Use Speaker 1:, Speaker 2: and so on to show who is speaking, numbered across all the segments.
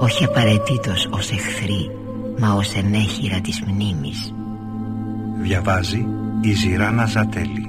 Speaker 1: όχι απαραίτητος ως εχθροί μα ως ενέχειρα της μνήμης.
Speaker 2: Διαβάζει η Ζηράνα Ζατέλη.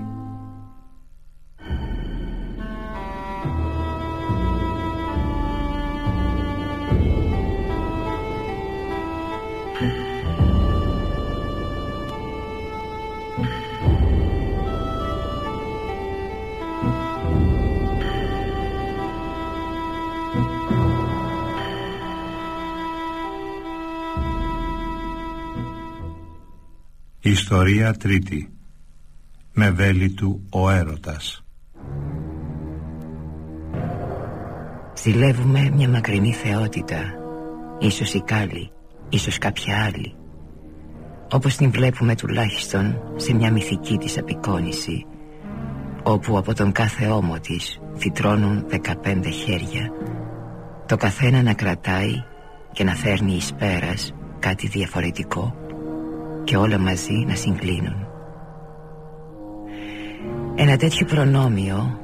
Speaker 2: Ιστορία τρίτη. Με βέλη του ο έρωτας.
Speaker 1: Ζηλεύουμε μια μακρινή θεότητα. Ίσως η κάλλη Ίσως κάποια άλλη Όπως την βλέπουμε τουλάχιστον Σε μια μυθική της απεικόνηση Όπου από τον κάθε ώμο της Φυτρώνουν δεκαπέντε χέρια Το καθένα να κρατάει Και να φέρνει εις πέρας Κάτι διαφορετικό και όλα μαζί να συγκλίνουν. Ένα τέτοιο προνόμιο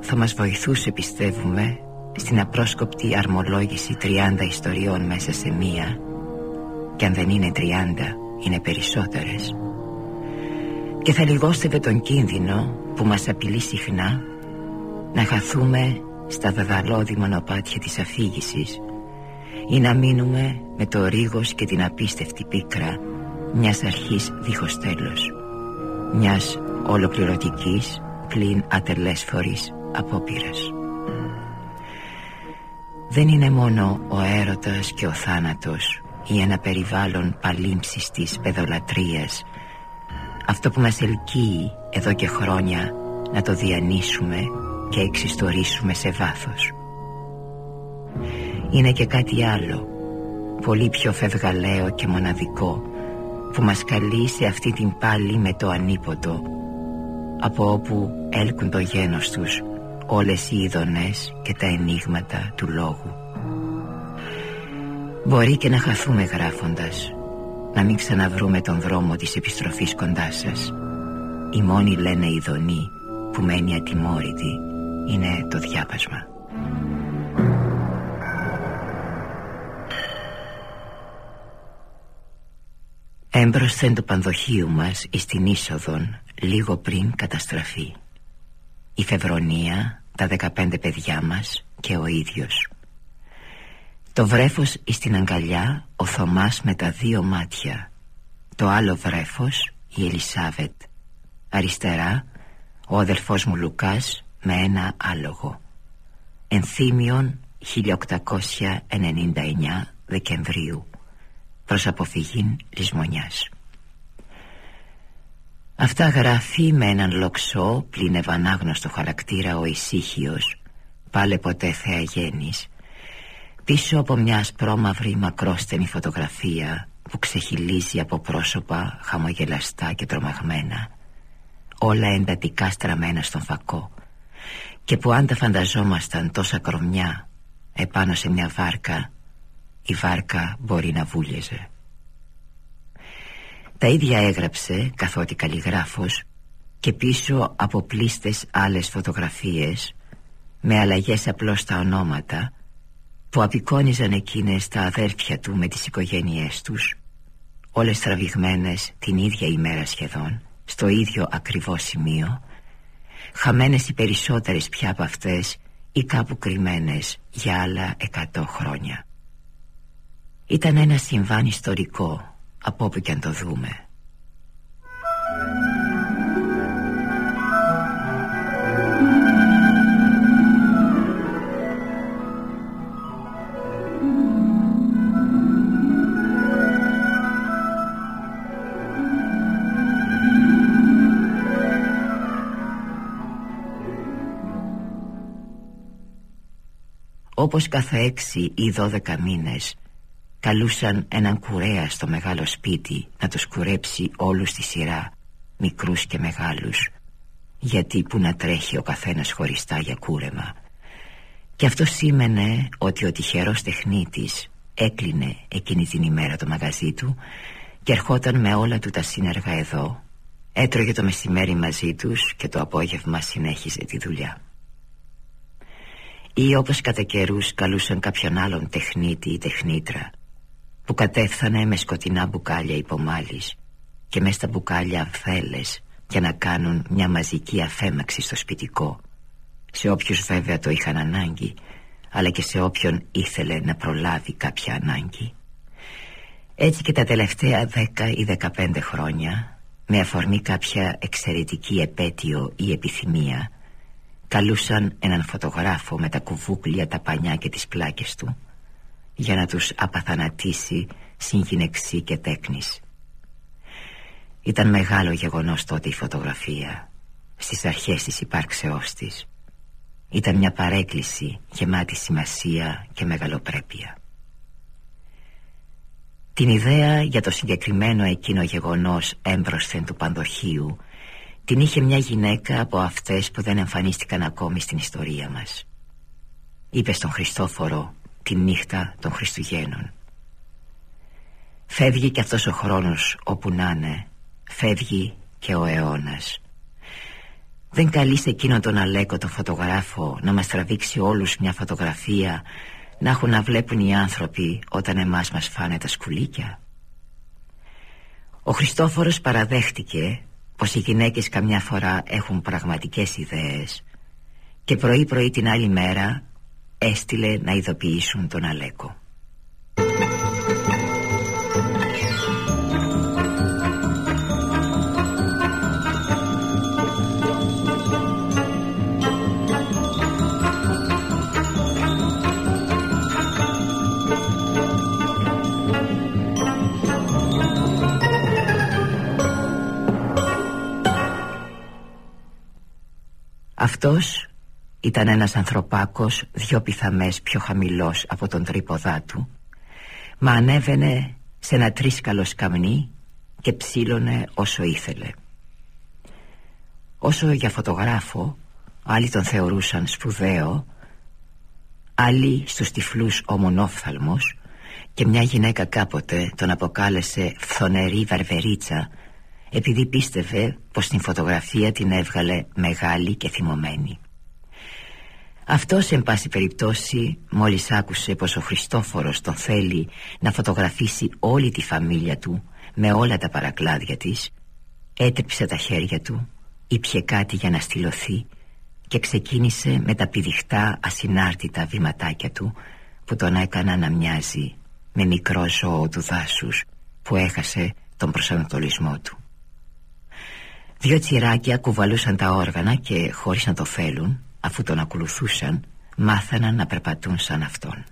Speaker 1: θα μας βοηθούσε πιστεύουμε στην απρόσκοπτη αρμολόγηση 30 ιστοριών μέσα σε μία και αν δεν είναι 30 είναι περισσότερες και θα λιγόστευε τον κίνδυνο που μας απειλεί συχνά να χαθούμε στα δεδαλώδη μονοπάτια της αφήγησης ή να μείνουμε με το ρίγος και την απίστευτη πίκρα μιας αρχής δίχως τέλος. Μιας ολοκληρωτικής πλην ατελέσφορης απόπειρας. Δεν είναι μόνο ο έρωτας και ο θάνατος ή ένα περιβάλλον παλήμψης της παιδολατρίας. Αυτό που μας ελκύει εδώ και χρόνια να το διανύσουμε και εξιστορήσουμε σε βάθος. Είναι και κάτι άλλο πολύ πιο φευγαλαίο και μοναδικό που μας καλεί σε αυτή την πάλι με το ανίποτο από όπου έλκουν το γένος τους όλες οι ειδονές και τα ενίγματα του λόγου. Μπορεί και να χαθούμε γράφοντας να μην ξαναβρούμε τον δρόμο της επιστροφής κοντά σας. Η μόνη λένε ειδονή που μένει ατιμόρυτη είναι το διάβασμα Έμπροσθεν το πανδοχείου μας εις την είσοδον λίγο πριν καταστραφεί. Η Φεβρονία, τα δεκαπέντε παιδιά μας και ο ίδιος. Το βρέφος εις την αγκαλιά ο Θωμάς με τα δύο μάτια. Το άλλο βρέφος η Ελισάβετ. Αριστερά ο αδελφός μου Λουκάς με ένα άλογο. Ενθύμιον 1899 Δεκεμβρίου προς αποφυγήν λησμονιάς. Αυτά γράφει με έναν λοξό πλην ευανάγνωστο χαρακτήρα ο ησύχιος πάλε ποτέ θεαγένης πίσω από μια ασπρόμαυρη μακρόστενη φωτογραφία που ξεχυλίζει από πρόσωπα χαμογελαστά και τρομαγμένα όλα εντατικά στραμμένα στον φακό και που αν τα φανταζόμασταν τόσα κρομιά επάνω σε μια βάρκα η βάρκα μπορεί να βούλιαζε. Τα ίδια έγραψε καθότι καλλιγράφος και πίσω από πλήστες άλλες φωτογραφίες με αλλαγές απλώς στα ονόματα που απεικόνιζαν εκείνες τα αδέρφια του με τις οικογένειές τους όλες τραβηγμένες την ίδια ημέρα σχεδόν στο ίδιο ακριβώς σημείο χαμένες οι περισσότερες πια από αυτές ή κάπου κρυμμένες για άλλα εκατό χρόνια ήταν ένα συμβάν ιστορικό από όπου και αν το δούμε. Όπως κάθε έξι ή δώδεκα μήνες καλούσαν έναν κουρέα στο μεγάλο σπίτι να τους κουρέψει όλους στη σειρά μικρούς και μεγάλους. Γιατί που να τρέχει ο καθένας χωριστά για κούρεμα. Και αυτό σήμαινε ότι ο τυχερός τεχνίτης έκλεινε εκείνη την ημέρα το μαγαζί του και ερχόταν με όλα του τα σύνεργα εδώ. Έτρωγε το μεσημέρι μαζί τους και το απόγευμα συνέχιζε τη δουλειά. Ή όπως κατά καιρούς καλούσαν κάποιον άλλον τεχνίτη ή τεχνίτρα που κατέφθανε με σκοτεινά μπουκάλια υπομάλης και μες στα μπουκάλια αμφέλες για να κάνουν μια μαζική αφέμαξη στο σπιτικό. Σε όποιους βέβαια το είχαν ανάγκη αλλά και σε όποιον ήθελε να προλάβει κάποια ανάγκη. Έτσι και τα τελευταία δέκα ή δεκαπέντε χρόνια με αφορμή κάποια εξαιρετική επέτειο ή επιθυμία καλούσαν έναν φωτογράφο με τα κουβούκλια, τα πανιά και τις πλάκες του για να τους απαθανατήσει συγγυνεξή και τέκνης. Ήταν μεγάλο γεγονός τότε η φωτογραφία στις αρχές της υπάρξεώς της. Ήταν μια παρέκκληση γεμάτη σημασία και μεγαλοπρέπεια. Την ιδέα για το συγκεκριμένο εκείνο γεγονός έμπροσθεν του πανδοχείου την είχε μια γυναίκα από αυτές που δεν εμφανίστηκαν ακόμη στην ιστορία μας. Είπε στον Χριστόφορο τη νύχτα των Χριστουγέννων. Φεύγει και αυτός ο χρόνος όπου να είναι, φεύγει και ο αιώνας. Δεν καλείστε εκείνον τον Αλέκο τον φωτογράφο να μας τραβήξει όλους μια φωτογραφία να έχουν να βλέπουν οι άνθρωποι όταν εμάς μας φάνε τα σκουλίκια. Ο Χριστόφορος παραδέχτηκε πως οι γυναίκες καμιά φορά έχουν πραγματικές ιδέες και πρωί πρωί την άλλη μέρα έστειλε να ειδοποιήσουν τον Αλέκο. Αυτός ήταν ένας ανθρωπάκος δυο πιθαμές πιο χαμηλός από τον τρίποδά του Μα ανέβαινε σε ένα τρίσκαλο σκαμνί και ψήλωνε όσο ήθελε Όσο για φωτογράφο Άλλοι τον θεωρούσαν σπουδαίο Άλλοι στους τυφλούς ο μονόφθαλμος Και μια γυναίκα κάποτε τον αποκάλεσε φθονερή βαρβερίτσα επειδή πίστευε πως την φωτογραφία την έβγαλε μεγάλη και θυμωμένη. Αυτός εν πάση περιπτώσει μόλις άκουσε πως ο Χριστόφορος τον θέλει να φωτογραφίσει όλη τη φαμίλια του με όλα τα παρακλάδια της έτριψε τα χέρια του, ήπιε κάτι για να στυλωθεί και ξεκίνησε με τα πηδιχτά ασυνάρτητα βηματάκια του που τον έκανα να μοιάζει με μικρό ζώο του δάσους που έχασε τον προσανατολισμό του. Δυο τσιράκια κουβαλούσαν τα όργανα και χωρίς να το θέλουν Αφού τον ακολουθούσαν Μάθαναν να περπατούν σαν αυτόν.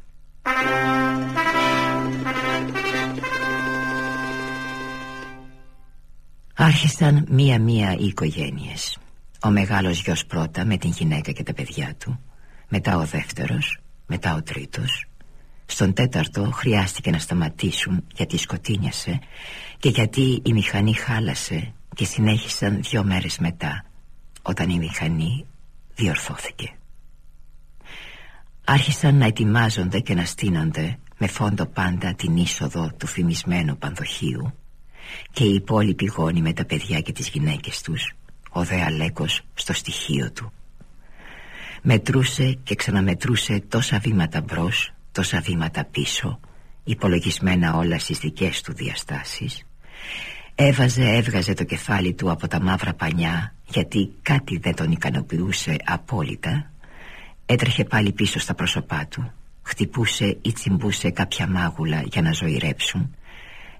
Speaker 1: Άρχισαν μία-μία οι οικογένειες. Ο μεγάλος γιος πρώτα με την γυναίκα και τα παιδιά του Μετά ο δεύτερος Μετά ο τρίτος. Στον τέταρτο χρειάστηκε να σταματήσουν γιατί σκοτίνιασε Και γιατί η μηχανή χάλασε και συνέχισαν δύο μέρες μετά όταν η μηχανή διορθώθηκε. Άρχισαν να ετοιμάζονται και να στείνονται με φόντο πάντα την είσοδο του φημισμένου πανδοχείου και οι υπόλοιποι γόνοι με τα παιδιά και τις γυναίκες τους ο δε Αλέκος στο στοιχείο του μετρούσε και ξαναμετρούσε τόσα βήματα μπρος τόσα βήματα πίσω υπολογισμένα όλα στις δικές του διαστάσεις Έβαζε, έβγαζε το κεφάλι του από τα μαύρα πανιά γιατί κάτι δεν τον ικανοποιούσε απόλυτα. Έτρεχε πάλι πίσω στα πρόσωπά του. Χτυπούσε ή τσιμπούσε κάποια μάγουλα για να ζωηρέψουν.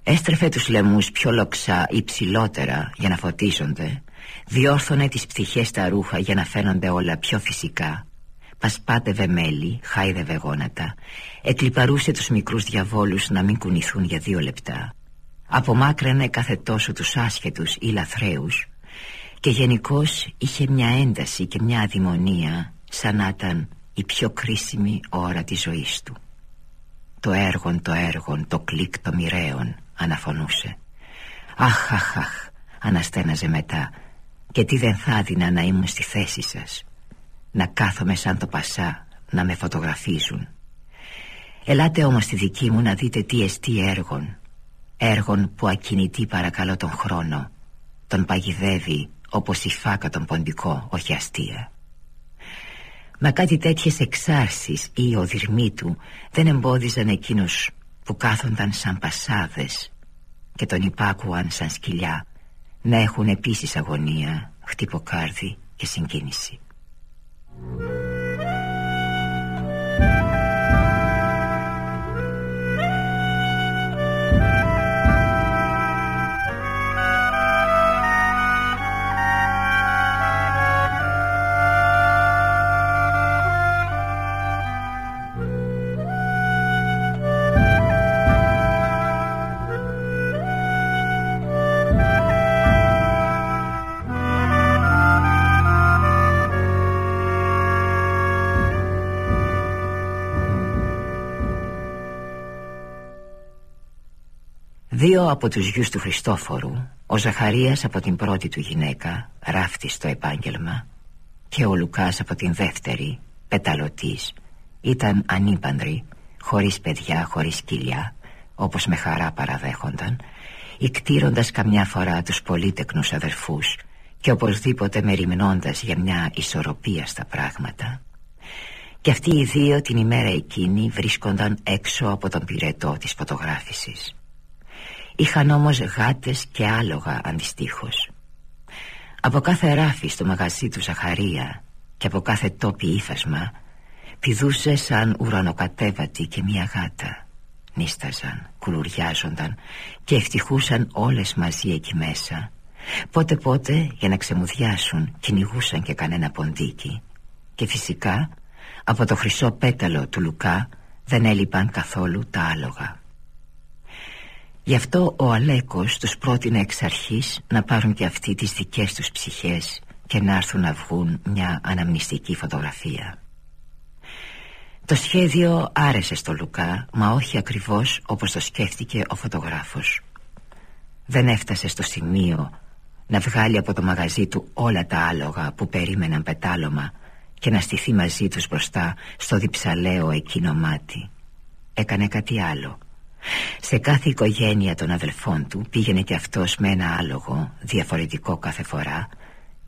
Speaker 1: Έστρεφε τους λαιμούς πιο λοξά ή ψηλότερα για να φωτίζονται. Διόρθωνε τις πτυχές στα ρούχα για να φαίνονται όλα πιο φυσικά. Πασπάτευε μέλι, χάιδευε γόνατα. Εκλυπαρούσε τους μικρούς διαβόλους να μην κουνηθούν για δύο λεπτά απομάκραινε κάθε τόσο τους άσχετους ή λαθρέους και γενικώς είχε μια ένταση και μια αδημονία σαν να ήταν η πιο κρίσιμη ώρα της ζωής του. το έργον το έργον το κλικ το μοιραίων αναφωνούσε Αχ αχ αχ αναστέναζε μετά και τι δεν θα έδινα να ήμουν στη θέση σας να κάθομαι σαν το πασά να με φωτογραφίζουν Ελάτε όμως στη δική μου να δείτε τι εστί έργων Έργων που ακινητή παρακαλώ τον χρόνο. Τον παγιδεύει όπως η φάκα τον ποντικό όχι αστεία. Μα κάτι τέτοιες εξάρσεις ή οδυρμοί του Δεν εμπόδιζαν εκείνους που κάθονταν σαν πασάδες Και τον υπάκουαν σαν σκυλιά Να έχουν επίσης αγωνία, χτυποκάρδι και συγκίνηση Δύο από τους γιους του Χριστόφορου Ο Ζαχαρίας από την πρώτη του γυναίκα Ράφτης στο επάγγελμα Και ο Λουκάς από την δεύτερη Πεταλωτής Ήταν ανήπανδροι Χωρίς παιδιά, χωρίς κοιλιά Όπως με χαρά παραδέχονταν Ικτήροντας καμιά φορά τους πολύτεκνους αδερφούς Και οπωσδήποτε μεριμνώντας για μια ισορροπία στα πράγματα. Και αυτοί οι δύο την ημέρα εκείνη βρίσκονταν έξω από τον πυρετό της φωτογράφησης Είχαν όμως γάτες και άλογα αντιστοίχως. Από κάθε ράφι στο μαγαζί του Ζαχαρία Και από κάθε τόπι ύφασμα Πηδούσε σαν ουρανοκατέβατη και μία γάτα. Νίσταζαν, κουλουριάζονταν Και ευτυχούσαν όλες μαζί εκεί μέσα. Πότε πότε για να ξεμουδιάσουν Κυνηγούσαν και κανένα ποντίκι. Και φυσικά από το χρυσό πέταλο του Λουκά Δεν έλειπαν καθόλου τα άλογα Γι' αυτό ο Αλέκος τους πρότεινε εξ αρχής να πάρουν και αυτοί τις δικές τους ψυχές και να έρθουν να βγουν μια αναμνηστική φωτογραφία. Το σχέδιο άρεσε στο Λουκά, μα όχι ακριβώς όπως το σκέφτηκε ο φωτογράφος. Δεν έφτασε στο σημείο να βγάλει από το μαγαζί του όλα τα άλογα που περίμεναν πετάλωμα και να στηθεί μαζί τους μπροστά στο διψαλαίο εκείνο μάτι. Έκανε κάτι άλλο σε κάθε οικογένεια των αδελφών του πήγαινε και αυτός με ένα άλογο διαφορετικό κάθε φορά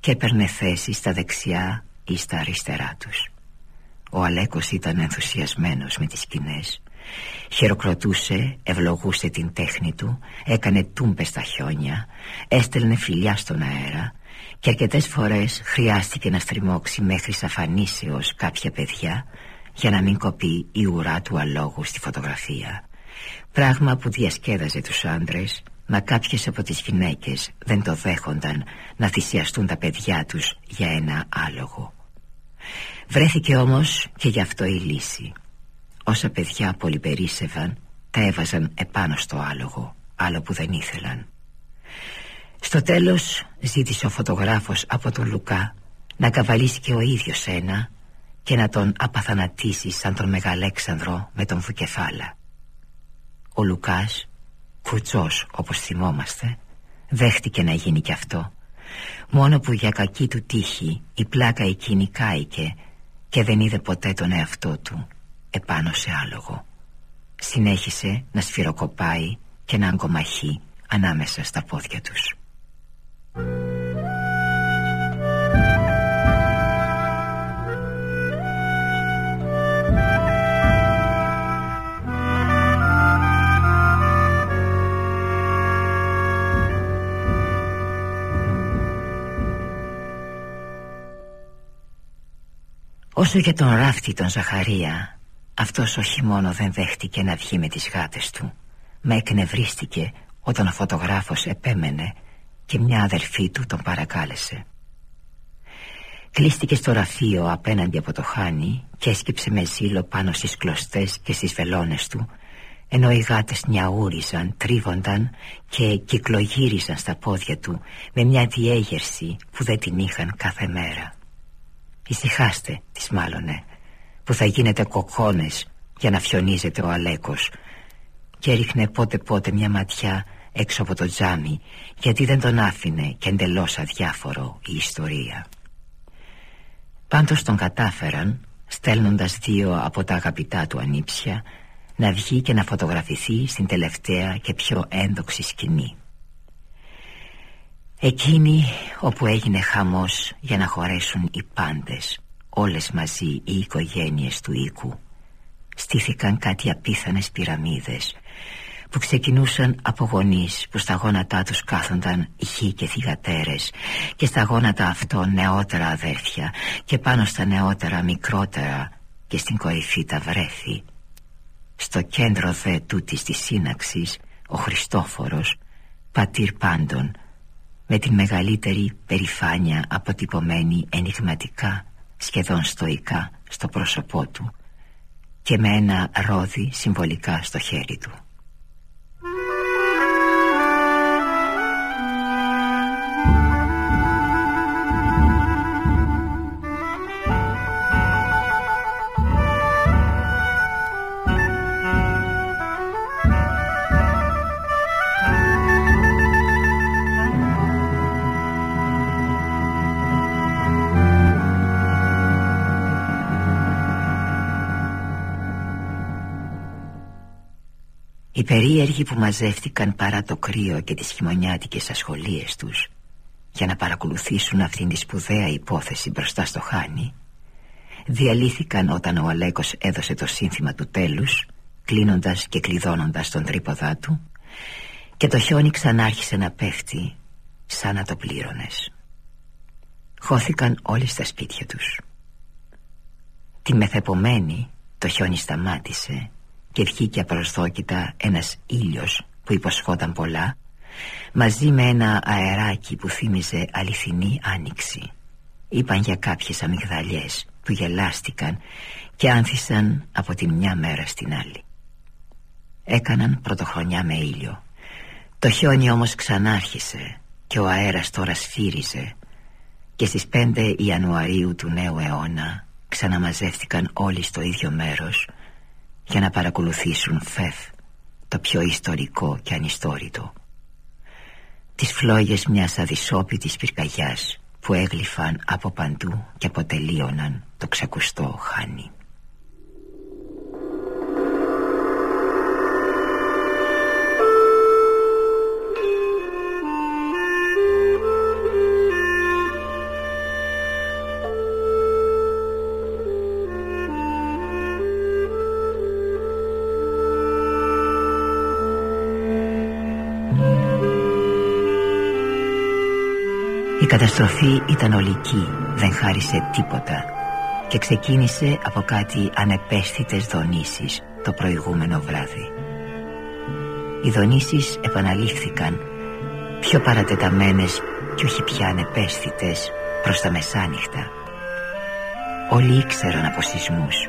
Speaker 1: και έπαιρνε θέση στα δεξιά ή στα αριστερά τους. Ο Αλέκος ήταν ενθουσιασμένος με τις σκηνές Χειροκροτούσε, ευλογούσε την τέχνη του Έκανε τούμπες στα χιόνια Έστελνε φιλιά στον αέρα Και αρκετές φορές χρειάστηκε να στριμώξει μέχρι σαφανίσεως κάποια παιδιά Για να μην κοπεί η ουρά του αλόγου στη φωτογραφία Πράγμα που διασκέδαζε τους άντρες Μα κάποιες από τις γυναίκες δεν το δέχονταν Να θυσιαστούν τα παιδιά τους για ένα άλογο. Βρέθηκε όμως και γι' αυτό η λύση. Όσα παιδιά πολυπερίσευαν Τα έβαζαν επάνω στο άλογο Άλλο που δεν ήθελαν. Στο τέλος ζήτησε ο φωτογράφος από τον Λουκά Να καβαλήσει και ο ίδιος ένα Και να τον απαθανατήσει σαν τον Μεγαλέξανδρο με τον Βουκεφάλα ο Λουκάς, κουτσός όπως θυμόμαστε Δέχτηκε να γίνει κι αυτό. Μόνο που για κακή του τύχη η πλάκα εκείνη κάηκε Και δεν είδε ποτέ τον εαυτό του επάνω σε άλογο. Συνέχισε να σφυροκοπάει και να αγκομαχεί ανάμεσα στα πόδια τους Όσο για τον ράφτη τον Ζαχαρία Αυτός όχι μόνο δεν δέχτηκε να βγει με τις γάτες του Μα εκνευρίστηκε όταν ο φωτογράφος επέμενε Και μια αδελφή του τον παρακάλεσε. Κλείστηκε στο ραφείο απέναντι από το χάνι Και έσκυψε με ζήλο πάνω στις κλωστές και στις βελόνες του Ενώ οι γάτες νιαούριζαν, τρίβονταν Και κυκλογύριζαν στα πόδια του Με μια διέγερση που δεν την είχαν κάθε μέρα Ησυχάστε, της μάλωνε Που θα γίνετε κοκκόνες για να φιονίζεται ο Αλέκος και έριχνε πότε πότε μια ματιά έξω από το τζάμι γιατί δεν τον άφηνε και εντελώς αδιάφορο η ιστορία. Πάντως τον κατάφεραν στέλνοντας δύο από τα αγαπητά του ανήψια να βγει και να φωτογραφηθεί στην τελευταία και πιο ένδοξη σκηνή. Εκείνη όπου έγινε χαμός για να χωρέσουν οι πάντες Όλες μαζί οι οικογένειες του οίκου Στήθηκαν κάτι απίθανες πυραμίδες Που ξεκινούσαν από γονείς που στα γόνατά τους κάθονταν ηχοί και θυγατέρες Και στα γόνατα αυτών νεότερα αδέρφια Και πάνω στα νεότερα μικρότερα Και στην κορυφή τα βρέφη. Στο κέντρο δε τούτης της σύναξης Ο Χριστόφορος Πατήρ πάντων με την μεγαλύτερη περηφάνεια αποτυπωμένη ενηγματικά, σχεδόν στοικά στο πρόσωπό του και με ένα ρόδι συμβολικά στο χέρι του. Οι περίεργοι που μαζεύτηκαν παρά το κρύο και τις χειμωνιάτικες ασχολίες τους για να παρακολουθήσουν αυτήν τη σπουδαία υπόθεση μπροστά στο χάνι διαλύθηκαν όταν ο Αλέκος έδωσε το σύνθημα του τέλους κλείνοντας και κλειδώνοντας τον τρίποδά του και το χιόνι ξανάρχισε να πέφτει σαν να το πλήρωνες. Χώθηκαν όλοι στα σπίτια τους. Τη μεθεπομένη το χιόνι σταμάτησε και βγήκε απροσδόκητα ένας ήλιος που υποσχόταν πολλά μαζί με ένα αεράκι που θύμιζε αληθινή άνοιξη. Είπαν για κάποιες αμυγδαλιές που γελάστηκαν και άνθησαν από τη μια μέρα στην άλλη. Έκαναν πρωτοχρονιά με ήλιο. Το χιόνι όμως ξανάρχισε και ο αέρας τώρα σφύριζε και στις 5 Ιανουαρίου του νέου αιώνα ξαναμαζεύτηκαν όλοι στο ίδιο μέρος για να παρακολουθήσουν φεφ το πιο ιστορικό και ανιστόρητο. Τις φλόγες μιας αδυσόπιτης πυρκαγιάς που έγλυφαν από παντού και αποτελείωναν το ξεκουστό χάνι καταστροφή ήταν ολική, δεν χάρισε τίποτα και ξεκίνησε από κάτι ανεπαίσθητες δονήσεις το προηγούμενο βράδυ. Οι δονήσεις επαναλήφθηκαν πιο παρατεταμένες και όχι πια ανεπαίσθητες προς τα μεσάνυχτα. Όλοι ήξεραν από σεισμούς.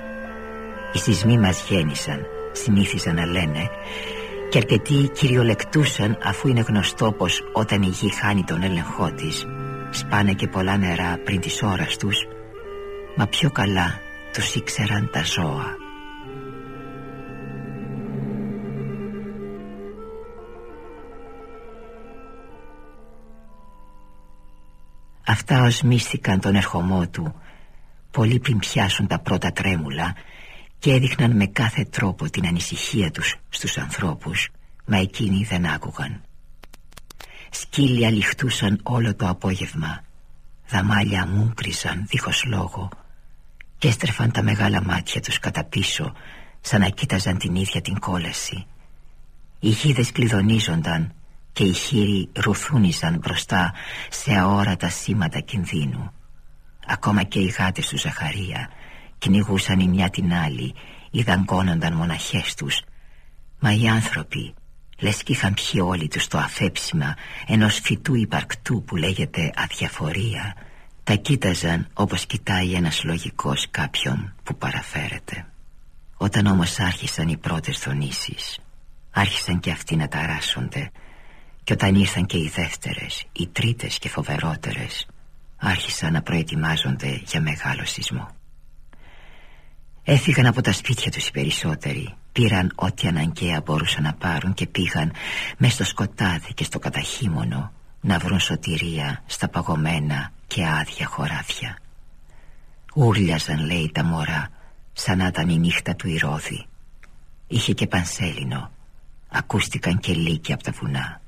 Speaker 1: Οι σεισμοί μας γέννησαν, συνήθιζαν να λένε και αρκετοί κυριολεκτούσαν αφού είναι γνωστό πως όταν η γη χάνει τον έλεγχό της σπάνε και πολλά νερά πριν της ώρας τους μα πιο καλά τους ήξεραν τα ζώα. Αυτά οσμίστηκαν τον ερχομό του. Πολύ πριν πιάσουν τα πρώτα τρέμουλα Και έδειχναν με κάθε τρόπο την ανησυχία τους στους ανθρώπους Μα εκείνοι δεν άκουγαν Σκύλια λιχτούσαν όλο το απόγευμα. Δαμάλια μούγκριζαν δίχως λόγο Και έστρεφαν τα μεγάλα μάτια τους κατά πίσω Σαν να κοίταζαν την ίδια την κόλαση. Οι γίδες κλειδονίζονταν Και οι χείροι ρουθούνιζαν μπροστά Σε αόρατα σήματα κινδύνου. Ακόμα και οι γάτες του Ζαχαρία Κυνηγούσαν η μια την άλλη Ή δαγκώνονταν μοναχές τους. Μα οι άνθρωποι Λες κι είχαν πιει όλοι τους το αφέψιμα Ενός φυτού υπαρκτού που λέγεται αδιαφορία. Τα κοίταζαν όπως κοιτάει ένας λογικός κάποιον που παραφέρεται. Όταν όμως άρχισαν οι πρώτες δονήσεις Άρχισαν και αυτοί να ταράσσονται. Και όταν ήρθαν και οι δεύτερες Οι τρίτες και φοβερότερες Άρχισαν να προετοιμάζονται για μεγάλο σεισμό. Έφυγαν από τα σπίτια τους οι περισσότεροι Πήραν ό,τι αναγκαία μπορούσαν να πάρουν Και πήγαν μέσα στο σκοτάδι και στο καταχύμωνο Να βρουν σωτηρία στα παγωμένα και άδεια χωράφια Ούρλιαζαν λέει τα μωρά Σαν να ήταν η νύχτα του Ηρώδη. Είχε και πανσέλινο. Ακούστηκαν και λύκοι από τα βουνά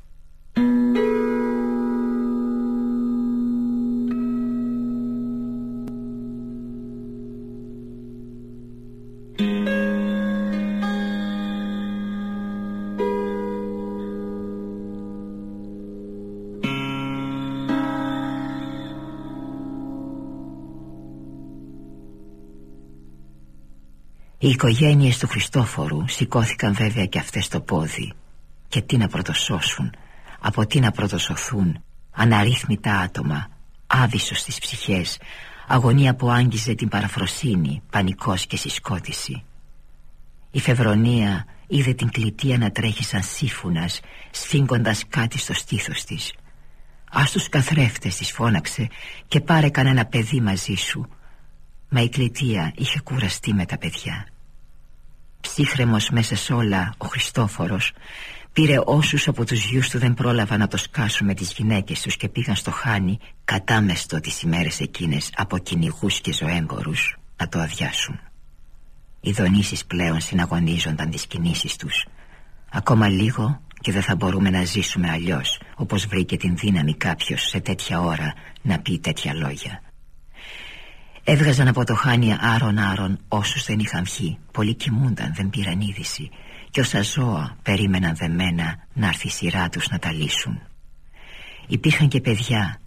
Speaker 1: Οι οικογένειες του Χριστόφορου σηκώθηκαν βέβαια και αυτές στο πόδι. Και τι να πρωτοσώσουν, από τι να πρωτοσωθούν Αναρρύθμιτα άτομα, άβυσος στις ψυχές Αγωνία που άγγιζε την παραφροσύνη, πανικός και συσκότηση. Η Φεβρονία είδε την κλητία να τρέχει σαν σύφουνας Σφίγγοντας κάτι στο στήθος της. Ας τους καθρέφτες της φώναξε και πάρε κανένα παιδί μαζί σου Μα η κλητία είχε κουραστεί με τα παιδιά Ψύχρεμος μέσα σε όλα ο Χριστόφορος. Πήρε όσους από τους γιους του δεν πρόλαβαν να το σκάσουν με τις γυναίκες τους Και πήγαν στο χάνι κατάμεστο τις ημέρες εκείνες Από κυνηγούς και ζωέμπορους να το αδειάσουν. Οι δονήσεις πλέον συναγωνίζονταν τις κινήσεις τους. Ακόμα λίγο και δεν θα μπορούμε να ζήσουμε αλλιώς Όπως βρήκε την δύναμη κάποιος σε τέτοια ώρα να πει τέτοια λόγια Έβγαζαν από το χάνι άρον άρον όσους δεν είχαν βγει Πολλοί κοιμούνταν δεν πήραν είδηση. Και όσα ζώα περίμεναν δεμένα να έρθει η σειρά τους να τα λύσουν. Υπήρχαν και παιδιά.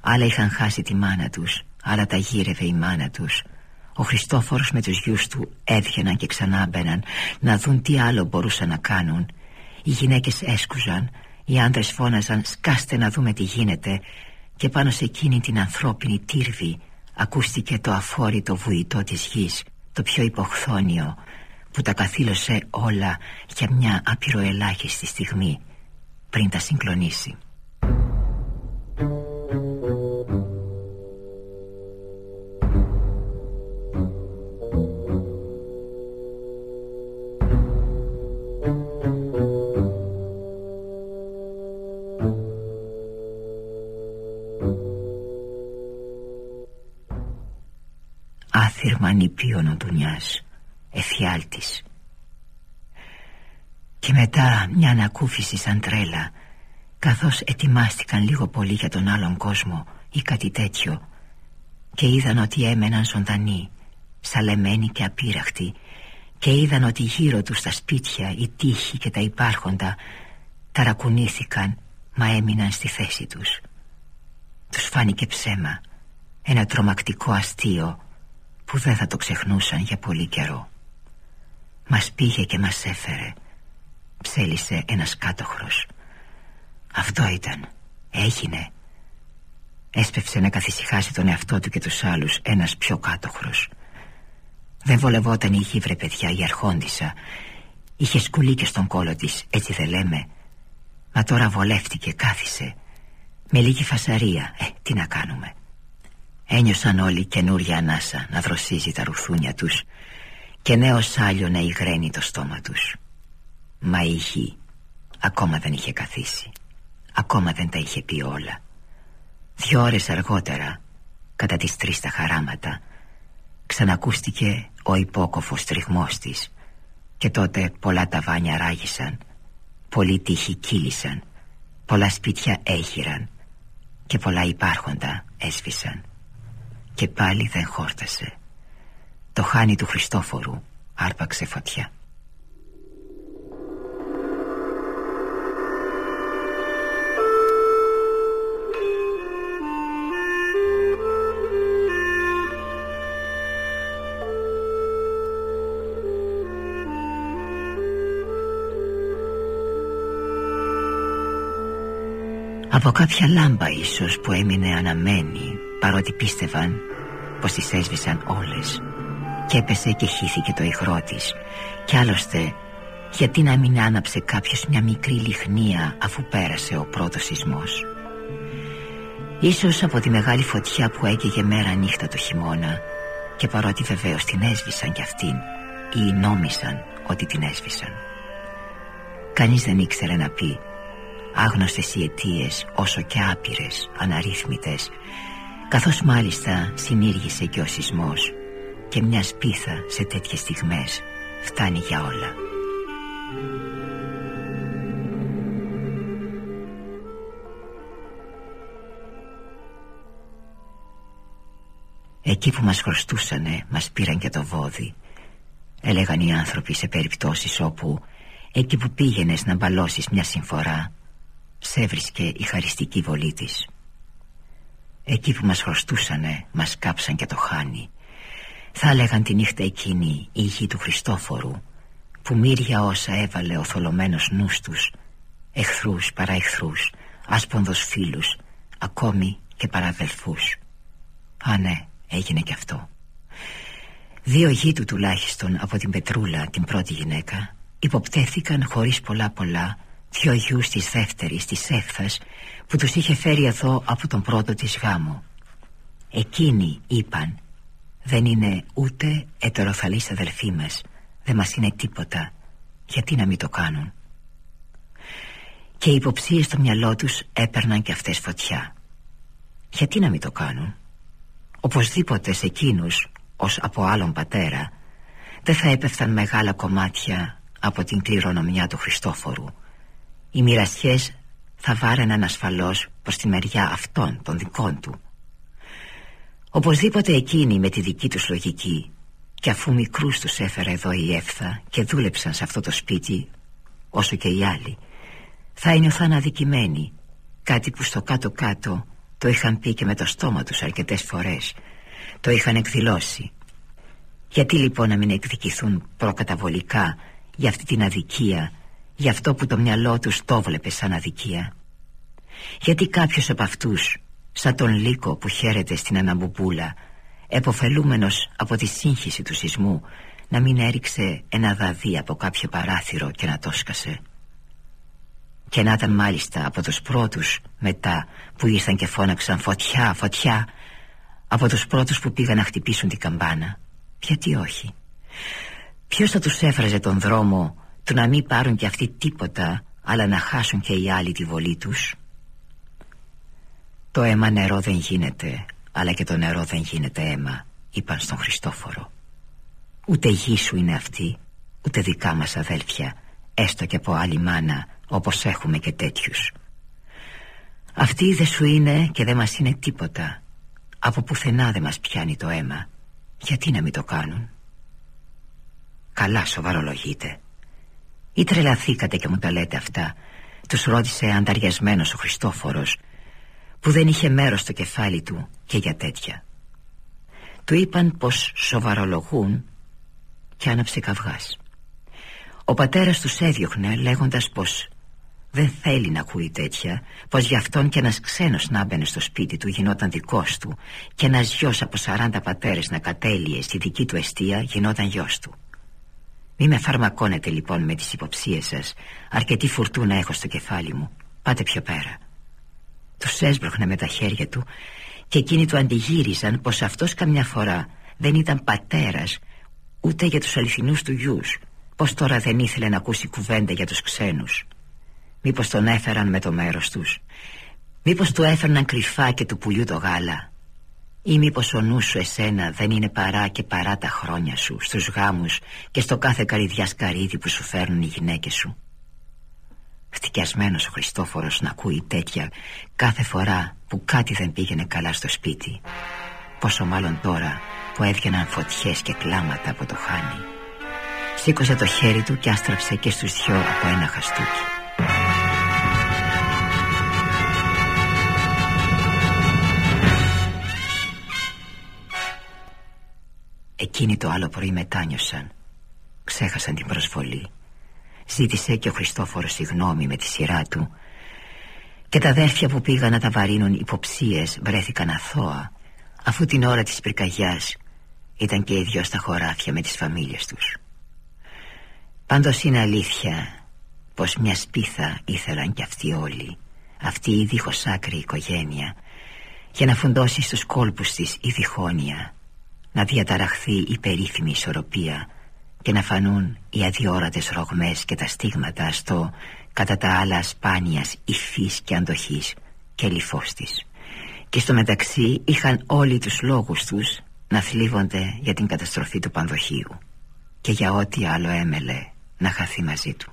Speaker 1: Άλλα είχαν χάσει τη μάνα τους Άλλα τα γύρευε η μάνα τους. Ο Χριστόφορος με τους γιους του έβγαιναν και ξανά μπαιναν Να δουν τι άλλο μπορούσαν να κάνουν. Οι γυναίκες έσκουζαν Οι άντρες φώναζαν σκάστε να δούμε τι γίνεται Και πάνω σε εκείνη την ανθρώπινη τύρβη ακούστηκε το αφόρητο βουητό της γης το πιο υποχθόνιο που τα καθήλωσε όλα για μια απειροελάχιστη στιγμή πριν τα συγκλονίσει άθυρμα νηπίων ο Ντουνιάς εφιάλτης. Και μετά μια ανακούφιση σαν τρέλα καθώς ετοιμάστηκαν λίγο πολύ για τον άλλον κόσμο ή κάτι τέτοιο και είδαν ότι έμεναν ζωντανοί σαλεμένοι και απείραχτοι και είδαν ότι γύρω τους τα σπίτια, οι τείχοι και τα υπάρχοντα ταρακουνήθηκαν μα έμειναν στη θέση τους. Τους φάνηκε ψέμα ένα τρομακτικό αστείο που δεν θα το ξεχνούσαν για πολύ καιρό. Μας πήγε και μας έφερε. Ψέλισε ένας κάτοχρος. Αυτό ήταν. Έγινε. Έσπευσε να καθησυχάσει τον εαυτό του και τους άλλους Ένας πιο κάτοχρος. Δεν βολευόταν η γύβρε παιδιά η αρχόντισα Είχε σκουλί και στον κόλο της Έτσι δεν λέμε. Μα τώρα βολεύτηκε κάθισε. Με λίγη φασαρία. Ε τι να κάνουμε Ένιωσαν όλοι καινούρια ανάσα να δροσίζει τα ρουθούνια τους και νέος σάλιο να υγραίνει το στόμα τους. Μα η γη ακόμα δεν είχε καθίσει. Ακόμα δεν τα είχε πει όλα. Δυο ώρες αργότερα, κατά τις τρεις τα χαράματα, ξανακούστηκε ο υπόκοφος τριγμός της και τότε πολλά ταβάνια ράγισαν, πολλοί τείχοι κύλησαν, πολλά σπίτια έγιραν και πολλά υπάρχοντα έσβησαν και πάλι δεν χόρτασε. Το χάνι του Χριστόφορου άρπαξε φωτιά. Από κάποια λάμπα ίσως που έμεινε αναμένη Παρότι πίστευαν πως τις έσβησαν όλες. Και έπεσε και χύθηκε το υγρό της. Και άλλωστε γιατί να μην άναψε κάποιος μια μικρή λιχνία αφού πέρασε ο πρώτος σεισμός; Ίσως από τη μεγάλη φωτιά που έκαιγε μέρα νύχτα το χειμώνα Και παρότι βεβαίως την έσβησαν κι αυτήν Ή νόμισαν ότι την έσβησαν. Κανείς δεν ήξερε να πει Άγνωστες οι αιτίες όσο και άπειρες, αναρρύθμιτες Καθώς μάλιστα συνήργησε και ο σεισμός Και μια σπίθα σε τέτοιες στιγμές φτάνει για όλα. Εκεί που μας χρωστούσανε μας πήραν και το βόδι Έλεγαν οι άνθρωποι σε περιπτώσεις όπου Εκεί που πήγαινες να μπαλώσεις μια συμφορά Σε έβρισκε η χαριστική βολή της Εκεί που μας χρωστούσανε Μας κάψαν και το χάνι. Θα έλεγαν τη νύχτα εκείνη Η γη του Χριστόφορου Που μύρια όσα έβαλε ο θολωμένος νους τους Εχθρούς παρά εχθρούς Άσπονδος φίλους Ακόμη και παραδελφούς Α ναι έγινε και αυτό. Δύο γη του τουλάχιστον από την Πετρούλα την πρώτη γυναίκα Υποπτέθηκαν χωρίς πολλά πολλά Δυο γιους της δεύτερης της Εύθας Που τους είχε φέρει εδώ από τον πρώτο της γάμο. Εκείνοι είπαν Δεν είναι ούτε ετεροθαλείς αδελφοί μας Δεν μας είναι τίποτα. Γιατί να μην το κάνουν; Και οι υποψίες στο μυαλό τους έπαιρναν και αυτές φωτιά. Γιατί να μην το κάνουν; Οπωσδήποτε σε εκείνους Ως από άλλον πατέρα Δεν θα έπεφταν μεγάλα κομμάτια Από την κληρονομιά του Χριστόφορου Οι μοιρασιές θα βάρεναν ασφαλώς Προς τη μεριά αυτών των δικών του. Οπωσδήποτε εκείνοι με τη δική τους λογική Και αφού μικρούς τους έφερε εδώ η έφθα Και δούλεψαν σε αυτό το σπίτι Όσο και οι άλλοι Θα ένιωθαν αδικημένοι Κάτι που στο κάτω-κάτω το είχαν πει και με το στόμα τους αρκετές φορές Το είχαν εκδηλώσει. Γιατί λοιπόν να μην εκδικηθούν προκαταβολικά Για αυτή την αδικία Για αυτό που το μυαλό τους το βλέπε σαν αδικία. Γιατί κάποιος από αυτούς Σαν τον Λύκο που χαίρεται στην Αναμπουπούλα Εποφελούμενος από τη σύγχυση του σεισμού Να μην έριξε ένα δαδί από κάποιο παράθυρο και να το σκασε και να ήταν μάλιστα από τους πρώτους μετά που ήρθαν και φώναξαν φωτιά, φωτιά Από τους πρώτους που πήγαν να χτυπήσουν την καμπάνα. Γιατί όχι; Ποιος θα τους έφραζε τον δρόμο του να μην πάρουν και αυτοί τίποτα Αλλά να χάσουν και οι άλλοι τη βολή τους. Το αίμα νερό δεν γίνεται Αλλά και το νερό δεν γίνεται αίμα Είπαν στον Χριστόφορο. Ούτε γη σου είναι αυτή Ούτε δικά μας αδέλφια Έστω και από άλλη μάνα όπως έχουμε και τέτοιους. Αυτοί δεν σου είναι και δεν μας είναι τίποτα. Από πουθενά δεν μας πιάνει το αίμα. Γιατί να μην το κάνουν; Καλά σοβαρολογείτε Ή τρελαθήκατε και μου τα λέτε αυτά. Τους ρώτησε ανταριασμένος ο Χριστόφορος Που δεν είχε μέρος στο κεφάλι του και για τέτοια. Του είπαν πως σοβαρολογούν Και άναψε καυγάς. Ο πατέρας τους έδιωχνε λέγοντας πως δεν θέλει να ακούει τέτοια Πως γι' αυτόν και ένας ξένος να μπαινε στο σπίτι του Γινόταν δικός του Και ένας γιος από 40 πατέρες να κατέλειε Στη δική του αιστεία γινόταν γιος του Μη με φαρμακώνετε λοιπόν με τις υποψίες σας. Αρκετή φουρτούνα έχω στο κεφάλι μου. Πάτε πιο πέρα. Τους έσπροχνε με τα χέρια του Και εκείνοι του αντιγύριζαν Πως αυτός καμιά φορά δεν ήταν πατέρας Ούτε για τους αληθινούς του γιους Πως τώρα δεν ήθελε να ακούσει κουβέντα για τους ξένους. Μήπως τον έφεραν με το μέρος τους. Μήπως του έφερναν κρυφά και του πουλιού το γάλα Ή μήπως ο νους σου εσένα δεν είναι παρά και παρά τα χρόνια σου Στους γάμους και στο κάθε καρυδιά σκαρίδι που σου φέρνουν οι γυναίκες σου; Φτικιασμένος ο Χριστόφορος να ακούει τέτοια Κάθε φορά που κάτι δεν πήγαινε καλά στο σπίτι. Πόσο μάλλον τώρα που έβγαιναν φωτιές και κλάματα από το χάνι. Σήκωσε το χέρι του και άστραψε και στους δυο από ένα χαστούκι Εκείνοι το άλλο πρωί μετάνιωσαν. Ξέχασαν την προσβολή. Ζήτησε και ο Χριστόφορος συγγνώμη με τη σειρά του. Και τα αδέρφια που πήγαν να τα βαρύνουν υποψίες Βρέθηκαν αθώα Αφού την ώρα της πυρκαγιάς Ήταν και οι δυο στα χωράφια με τις φαμίλιες τους. Πάντως είναι αλήθεια Πως μια σπίθα ήθελαν κι αυτοί όλοι Αυτή η δίχως άκρη οικογένεια Για να φουντώσει στους κόλπους της η διχόνοια να διαταραχθεί η περίφημη ισορροπία και να φανούν οι αδιόρατες ρογμές και τα στίγματα στο κατά τα άλλα σπάνιας υφής και αντοχής και λιφός της. Και στο μεταξύ είχαν όλοι τους λόγους τους να θλίβονται για την καταστροφή του πανδοχείου και για ό,τι άλλο έμελε να χαθεί μαζί του.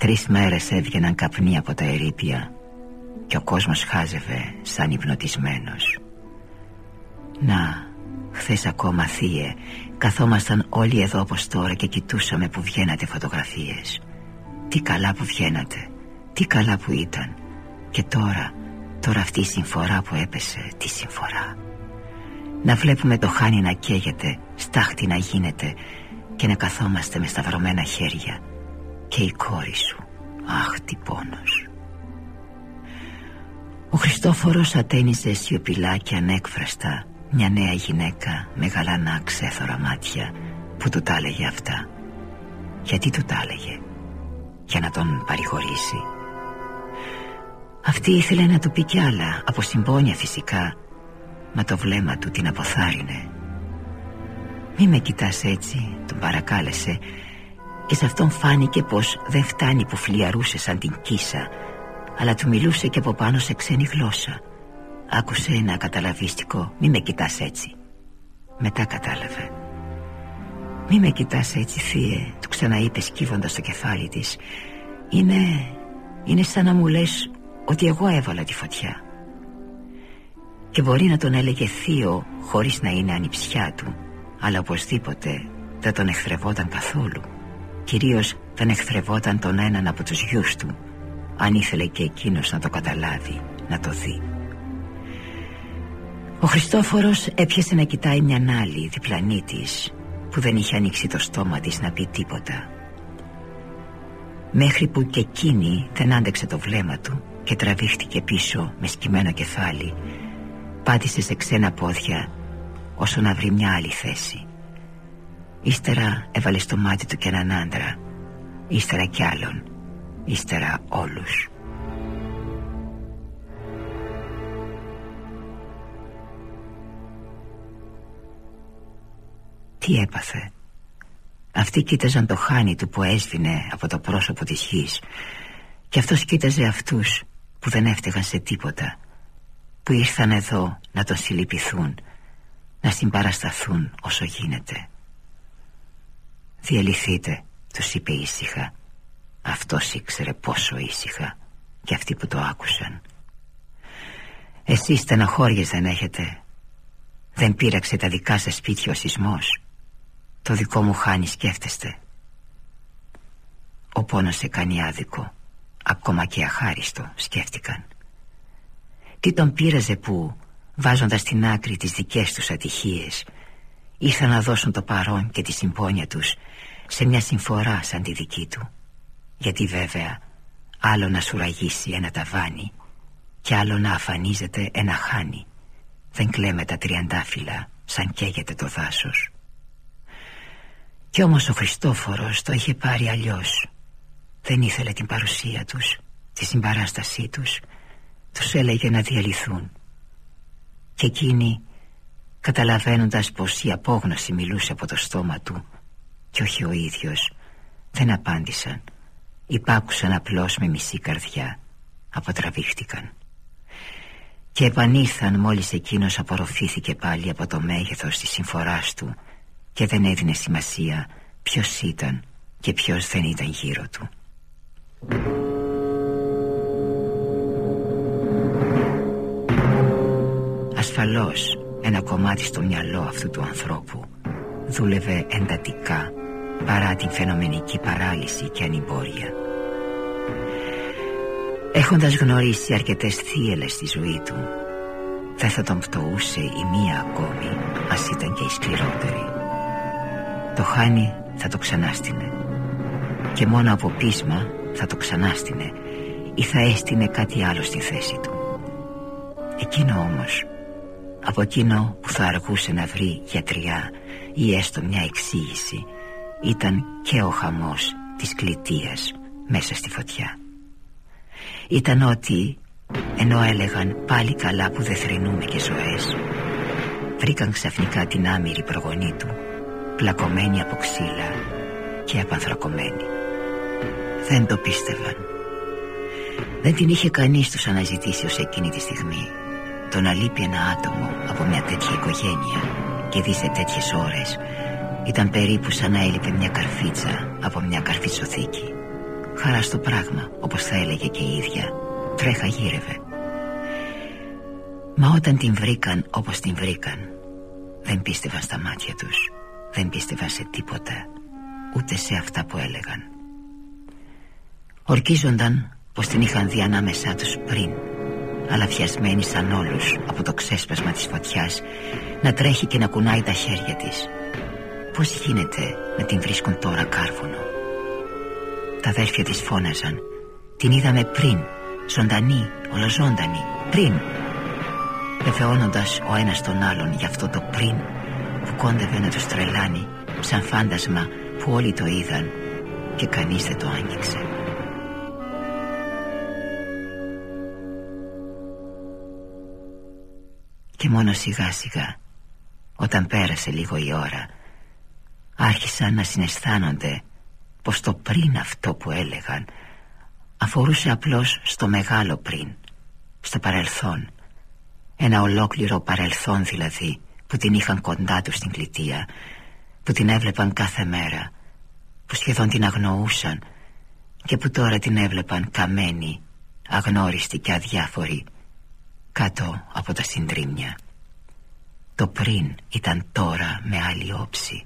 Speaker 1: Τρεις μέρες έβγαιναν καπνοί από τα ερήπια και ο κόσμος χάζευε σαν υπνοτισμένος. Να, χθες ακόμα θύε, καθόμασταν όλοι εδώ όπως τώρα και κοιτούσαμε που βγαίνατε φωτογραφίες. Τι καλά που βγαίνατε, τι καλά που ήταν. Και τώρα, τώρα αυτή η συμφορά που έπεσε, τι συμφορά. Να βλέπουμε το χάνι να καίγεται, στάχτη να γίνεται και να καθόμαστε με σταυρωμένα χέρια και η κόρη σου. Αχ τι πόνος. Ο Χριστόφορος ατένιζε σιωπηλά και ανέκφραστα Μια νέα γυναίκα με γαλανά ξέθωρα μάτια Που του τα έλεγε αυτά. Γιατί του τα έλεγε; Για να τον παρηγορήσει. Αυτή ήθελε να του πει κι άλλα Από συμπόνια φυσικά Μα το βλέμμα του την αποθάρρυνε. Μη με κοιτάς έτσι Τον παρακάλεσε και σε αυτόν φάνηκε πως δεν φτάνει που φλιαρούσε σαν την κίσα αλλά του μιλούσε και από πάνω σε ξένη γλώσσα. Άκουσε ένα καταλαβίστικο μη με κοιτάς έτσι μετά κατάλαβε. Μη με κοιτάς έτσι θύε του ξαναείπε σκύβοντας το κεφάλι της. Είναι, είναι σαν να μου λες ότι εγώ έβαλα τη φωτιά και μπορεί να τον έλεγε θείο χωρίς να είναι ανιψιά του αλλά οπωσδήποτε δεν τον εχθρευόταν καθόλου Κυρίως δεν εχθρευόταν τον έναν από τους γιους του Αν ήθελε και εκείνος να το καταλάβει, να το δει. Ο Χριστόφορος έπιασε να κοιτάει μια άλλη διπλανή της Που δεν είχε ανοίξει το στόμα της να πει τίποτα. Μέχρι που και εκείνη δεν άντεξε το βλέμμα του Και τραβήχτηκε πίσω με σκυμμένο κεφάλι Πάτησε σε ξένα πόδια όσο να βρει μια άλλη θέση Ύστερα έβαλε στο μάτι του και έναν άντρα. Ύστερα κι άλλον. Ύστερα όλους. Τι έπαθε; Αυτοί κοίταζαν το χάνι του που έσβηνε από το πρόσωπο της γης. Και αυτός κοίταζε αυτούς που δεν έφταιγαν σε τίποτα. Που ήρθαν εδώ να τον συλληπιθούν Να συμπαρασταθούν όσο γίνεται Διαλυθείτε τους είπε ήσυχα. Αυτός ήξερε πόσο ήσυχα Και αυτοί που το άκουσαν. Εσείς στεναχώριες δεν έχετε. Δεν πείραξε τα δικά σας σπίτια ο σεισμός. Το δικό μου χάνει σκέφτεστε. Ο πόνος σε κάνει άδικο Ακόμα και αχάριστο σκέφτηκαν. Τι τον πείραζε που Βάζοντας στην άκρη τις δικές τους ατυχίες Ήρθαν να δώσουν το παρόν και τη συμπόνια τους σε μια συμφορά σαν τη δική του. Γιατί βέβαια άλλο να σουραγίσει ένα ταβάνι και άλλο να αφανίζεται ένα χάνι. Δεν κλαίμε τα τριαντάφυλλα σαν καίγεται το δάσος. Κι όμως ο Χριστόφορος το είχε πάρει αλλιώς. Δεν ήθελε την παρουσία τους τη συμπαράστασή τους. Τους έλεγε να διαλυθούν. Και εκείνοι καταλαβαίνοντας πως η απόγνωση μιλούσε από το στόμα του και όχι ο ίδιος. Δεν απάντησαν. Υπάκουσαν απλώς με μισή καρδιά. Αποτραβήχτηκαν. Και επανήλθαν μόλις εκείνος απορροφήθηκε πάλι από το μέγεθος της συμφοράς του και δεν έδινε σημασία ποιος ήταν και ποιος δεν ήταν γύρω του. Ασφαλώς ένα κομμάτι στο μυαλό αυτού του ανθρώπου δούλευε εντατικά παρά την φαινομενική παράλυση και ανυμπόρια. Έχοντας γνωρίσει αρκετές θύελες στη ζωή του δεν θα τον πτωούσε η μία ακόμη ας ήταν και η σκληρότερη. Το χάνι θα το ξανάστηνε και μόνο από πείσμα θα το ξανάστηνε ή θα έστεινε κάτι άλλο στη θέση του. Εκείνο όμως από εκείνο που θα αργούσε να βρει γιατριά ή έστω μια εξήγηση ήταν και ο χαμός της κλητείας μέσα στη φωτιά. Ήταν ότι ενώ έλεγαν πάλι καλά που δεν θρυνούμε και ζωές Βρήκαν ξαφνικά την άμυρη προγονή του Πλακωμένη από ξύλα και απανθρακωμένη. Δεν το πίστευαν. Δεν την είχε κανείς τους αναζητήσει ως εκείνη τη στιγμή. Το να λείπει ένα άτομο από μια τέτοια οικογένεια Και δει σε τέτοιες ώρες Ήταν περίπου σαν να έλειπε μια καρφίτσα από μια καρφιτσοθήκη Χαρά στο πράγμα όπως θα έλεγε και η ίδια. Τρέχα γύρευε. Μα όταν την βρήκαν όπως την βρήκαν Δεν πίστευαν στα μάτια τους. Δεν πίστευαν σε τίποτα Ούτε σε αυτά που έλεγαν. Ορκίζονταν πως την είχαν δει ανάμεσά τους πριν Αλλά φιασμένη σαν όλους Από το ξέσπασμα της φωτιάς Να τρέχει και να κουνάει τα χέρια της Πώς γίνεται να την βρίσκουν τώρα κάρβουνο; Τα αδέρφια της φώναζαν Την είδαμε πριν Ζωντανή, ολοζώντανη, πριν βεβαιώνοντας ο ένας τον άλλον για αυτό το πριν που κόντευε να τους τρελάνει σαν φάντασμα που όλοι το είδαν και κανείς δεν το άγγιξε. Και μόνο σιγά σιγά όταν πέρασε λίγο η ώρα άρχισαν να συναισθάνονται πως το πριν αυτό που έλεγαν αφορούσε απλώς στο μεγάλο πριν, στο παρελθόν ένα ολόκληρο παρελθόν δηλαδή που την είχαν κοντά τους στην κλητεία που την έβλεπαν κάθε μέρα που σχεδόν την αγνοούσαν και που τώρα την έβλεπαν καμένη, αγνώριστη και αδιάφορη κάτω από τα συντρίμια. Το πριν ήταν τώρα με άλλη όψη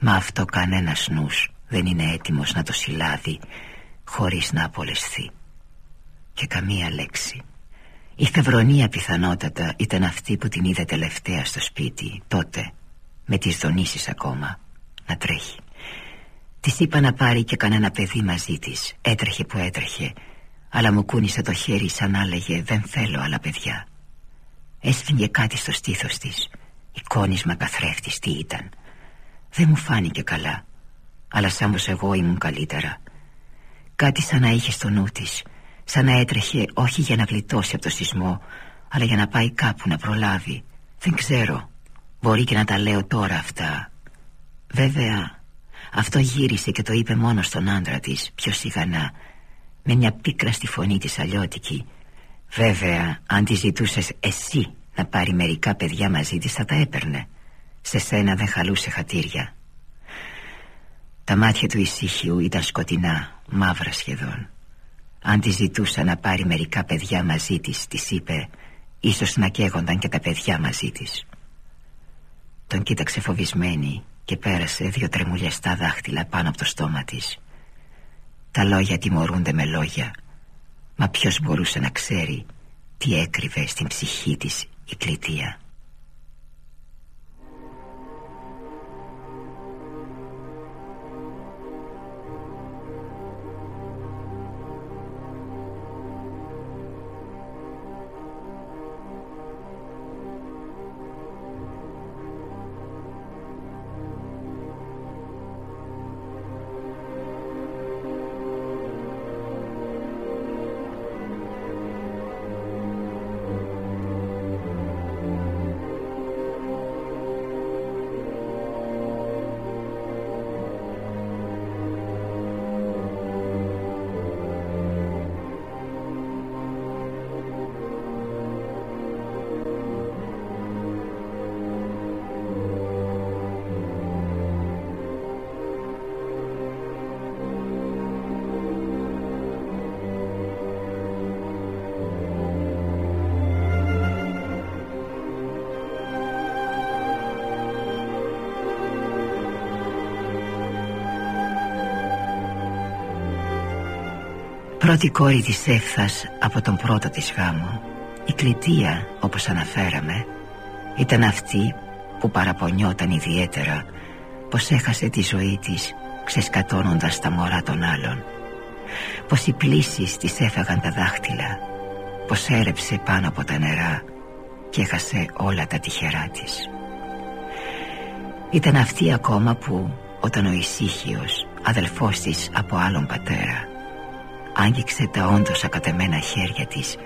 Speaker 1: μα αυτό κανένας νους δεν είναι έτοιμος να το συλλάβει χωρίς να απολεσθεί και καμία λέξη. Η Φευρονία πιθανότατα ήταν αυτή που την είδε τελευταία στο σπίτι τότε με τις δονήσεις ακόμα να τρέχει. Της είπα να πάρει και κανένα παιδί μαζί της. Έτρεχε που έτρεχε Αλλά μου κούνησε το χέρι σαν να έλεγε Δεν θέλω άλλα παιδιά Έσφυγε κάτι στο στήθος της. Εικόνισμα καθρέφτης τι ήταν Δεν μου φάνηκε καλά Αλλά σαν πως εγώ ήμουν καλύτερα. Κάτι σαν να είχε στο νου της Σαν να έτρεχε όχι για να γλιτώσει από το σεισμό Αλλά για να πάει κάπου να προλάβει. Δεν ξέρω. Μπορεί και να τα λέω τώρα αυτά. Βέβαια Αυτό γύρισε και το είπε μόνος στον άντρα της Πιο σιγανά Με μια πίκρα στη φωνή της αλλιώτικη. Βέβαια αν τη ζητούσες εσύ Να πάρει μερικά παιδιά μαζί της θα τα έπαιρνε Σε σένα δεν χαλούσε χατήρια. Τα μάτια του ησύχιου ήταν σκοτεινά Μαύρα σχεδόν. Αν τη ζητούσα να πάρει μερικά παιδιά μαζί της Της είπε Ίσως να καίγονταν και τα παιδιά μαζί της Τον κοίταξε φοβισμένη Και πέρασε δύο τρεμουλιαστά δάχτυλα πάνω από το στόμα της. Τα λόγια τιμωρούνται με λόγια. Μα ποιος μπορούσε να ξέρει Τι έκρυβε στην ψυχή της η κλητεία πρώτη κόρη της Εύθας από τον πρώτο της γάμο. Η Κλητία όπως αναφέραμε Ήταν αυτή που παραπονιόταν ιδιαίτερα Πως έχασε τη ζωή της ξεσκατώνοντας τα μωρά των άλλων. Πως οι πλήσεις της έφαγαν τα δάχτυλα Πως έρεψε πάνω από τα νερά Και έχασε όλα τα τυχερά της. Ήταν αυτή ακόμα που όταν ο ησύχιος Αδελφός της από άλλον πατέρα άγγιξε τα όντως ακατεμένα χέρια της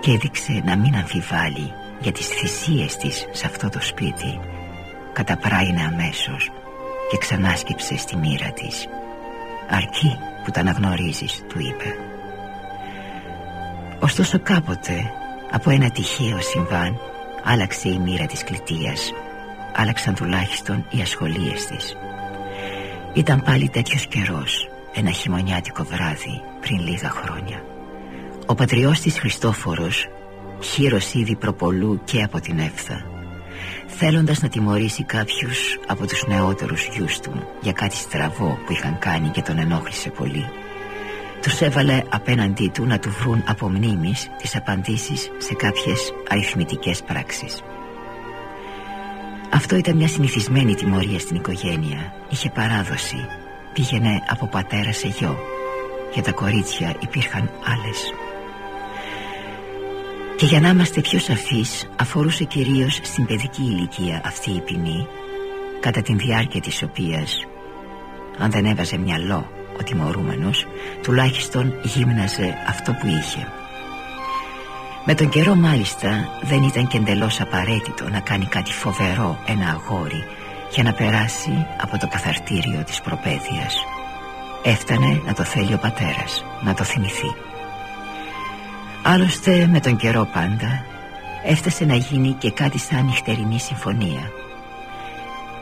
Speaker 1: και έδειξε να μην αμφιβάλλει για τις θυσίες της σε αυτό το σπίτι. Καταπράγινε αμέσως και ξανάσκυψε στη μοίρα της. Αρκεί που τα αναγνωρίζεις του είπε. Ωστόσο κάποτε από ένα τυχαίο συμβάν άλλαξε η μοίρα της κλητείας άλλαξαν τουλάχιστον οι ασχολίες της. Ήταν πάλι τέτοιος καιρός ένα χειμωνιάτικο βράδυ πριν λίγα χρόνια. Ο πατριός της Χριστόφορος χείρος ήδη προπολού και από την έφθα θέλοντας να τιμωρήσει κάποιους από τους νεότερους γιους του για κάτι στραβό που είχαν κάνει και τον ενόχλησε πολύ. Τους έβαλε απέναντί του να του βρουν από μνήμης τις απαντήσεις σε κάποιες αριθμητικές πράξεις. Αυτό ήταν μια συνηθισμένη τιμωρία στην οικογένεια. Είχε παράδοση Πήγαινε από πατέρα σε γιο. Για τα κορίτσια υπήρχαν άλλες. Και για να είμαστε πιο σαφείς Αφορούσε κυρίως στην παιδική ηλικία αυτή η ποινή Κατά την διάρκεια της οποίας Αν δεν έβαζε μυαλό ο τιμωρούμενος Τουλάχιστον γύμναζε αυτό που είχε. Με τον καιρό μάλιστα δεν ήταν και εντελώς απαραίτητο να κάνει κάτι φοβερό ένα αγόρι για να περάσει από το καθαρτήριο της προπαίδειας. Έφτανε να το θέλει ο πατέρας, να το θυμηθεί. Άλλωστε με τον καιρό πάντα έφτασε να γίνει και κάτι σαν νυχτερινή συμφωνία.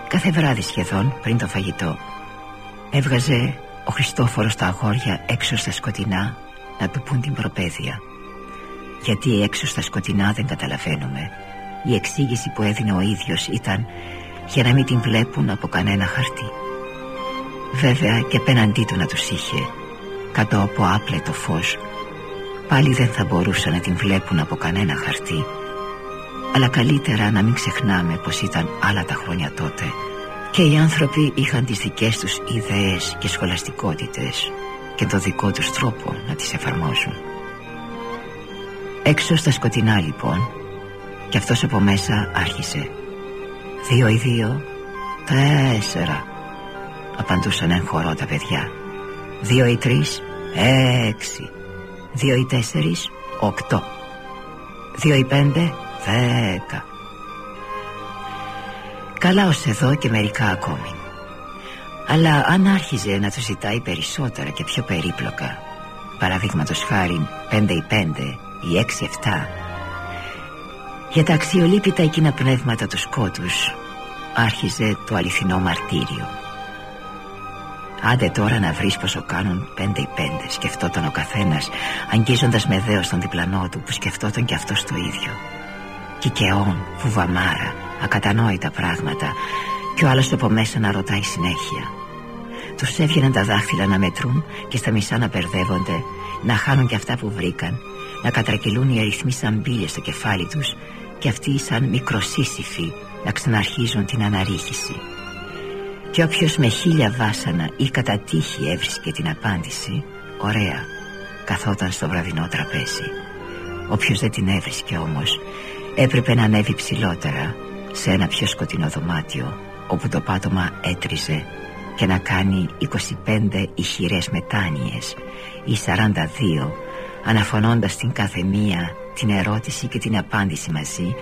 Speaker 1: Κάθε βράδυ σχεδόν πριν το φαγητό έβγαζε ο Χριστόφορος τα αγόρια έξω στα σκοτεινά να του πούν την προπαίδεια γιατί έξω στα σκοτεινά δεν καταλαβαίνουμε η εξήγηση που έδινε ο ίδιος ήταν για να μην την βλέπουν από κανένα χαρτί. Βέβαια και πέναντί του να τους είχε κάτω από άπλετο φως πάλι δεν θα μπορούσαν να την βλέπουν από κανένα χαρτί. Αλλά καλύτερα να μην ξεχνάμε πως ήταν άλλα τα χρόνια τότε και οι άνθρωποι είχαν τις δικές τους ιδέες και σχολαστικότητες και το δικό τους τρόπο να τις εφαρμόσουν. Έξω στα σκοτεινά λοιπόν Και αυτός από μέσα άρχισε Δύο ή δύο. Τέσσερα. Απαντούσαν εν χορό τα παιδιά. Δύο ή τρεις Έξι. Δύο ή τέσσερις Οκτώ. Δύο ή πέντε Δέκα. Καλά ως εδώ και μερικά ακόμη. Αλλά αν άρχιζε να τους ζητάει περισσότερα και πιο περίπλοκα Παραδείγματος χάρη πέντε ή πέντε ή έξι-εφτά για τα αξιολύπητα εκείνα πνεύματα του σκότους άρχιζε το αληθινό μαρτύριο. Άντε τώρα να βρεις πόσο κάνουν πέντε ή πέντε Σκεφτόταν ο καθένας Αγγίζοντας με δέος τον διπλανό του Που σκεφτόταν και αυτός το ίδιο. Κικαιών, φουβαμάρα Ακατανόητα πράγματα Και ο άλλος από μέσα να ρωτάει συνέχεια. Τους έβγαιναν τα δάχτυλα να μετρούν Και στα μισά να μπερδεύονται Να χάνουν και αυτά που βρήκαν να κατρακυλούν οι αριθμοί σαν μπύλες στο κεφάλι τους και αυτοί σαν μικροσύσυφοι να ξαναρχίζουν την αναρρίχηση. Και όποιος με χίλια βάσανα ή κατά τύχη έβρισκε την απάντηση, ωραία, καθόταν στο βραδινό τραπέζι. Όποιος δεν την έβρισκε όμως, έπρεπε να ανέβει ψηλότερα σε ένα πιο σκοτεινό δωμάτιο, όπου το πάτωμα έτριζε και να κάνει 25 ηχηρές μετάνοιες ή 42 αναφωνώντας την κάθε μία την ερώτηση και την απάντηση μαζί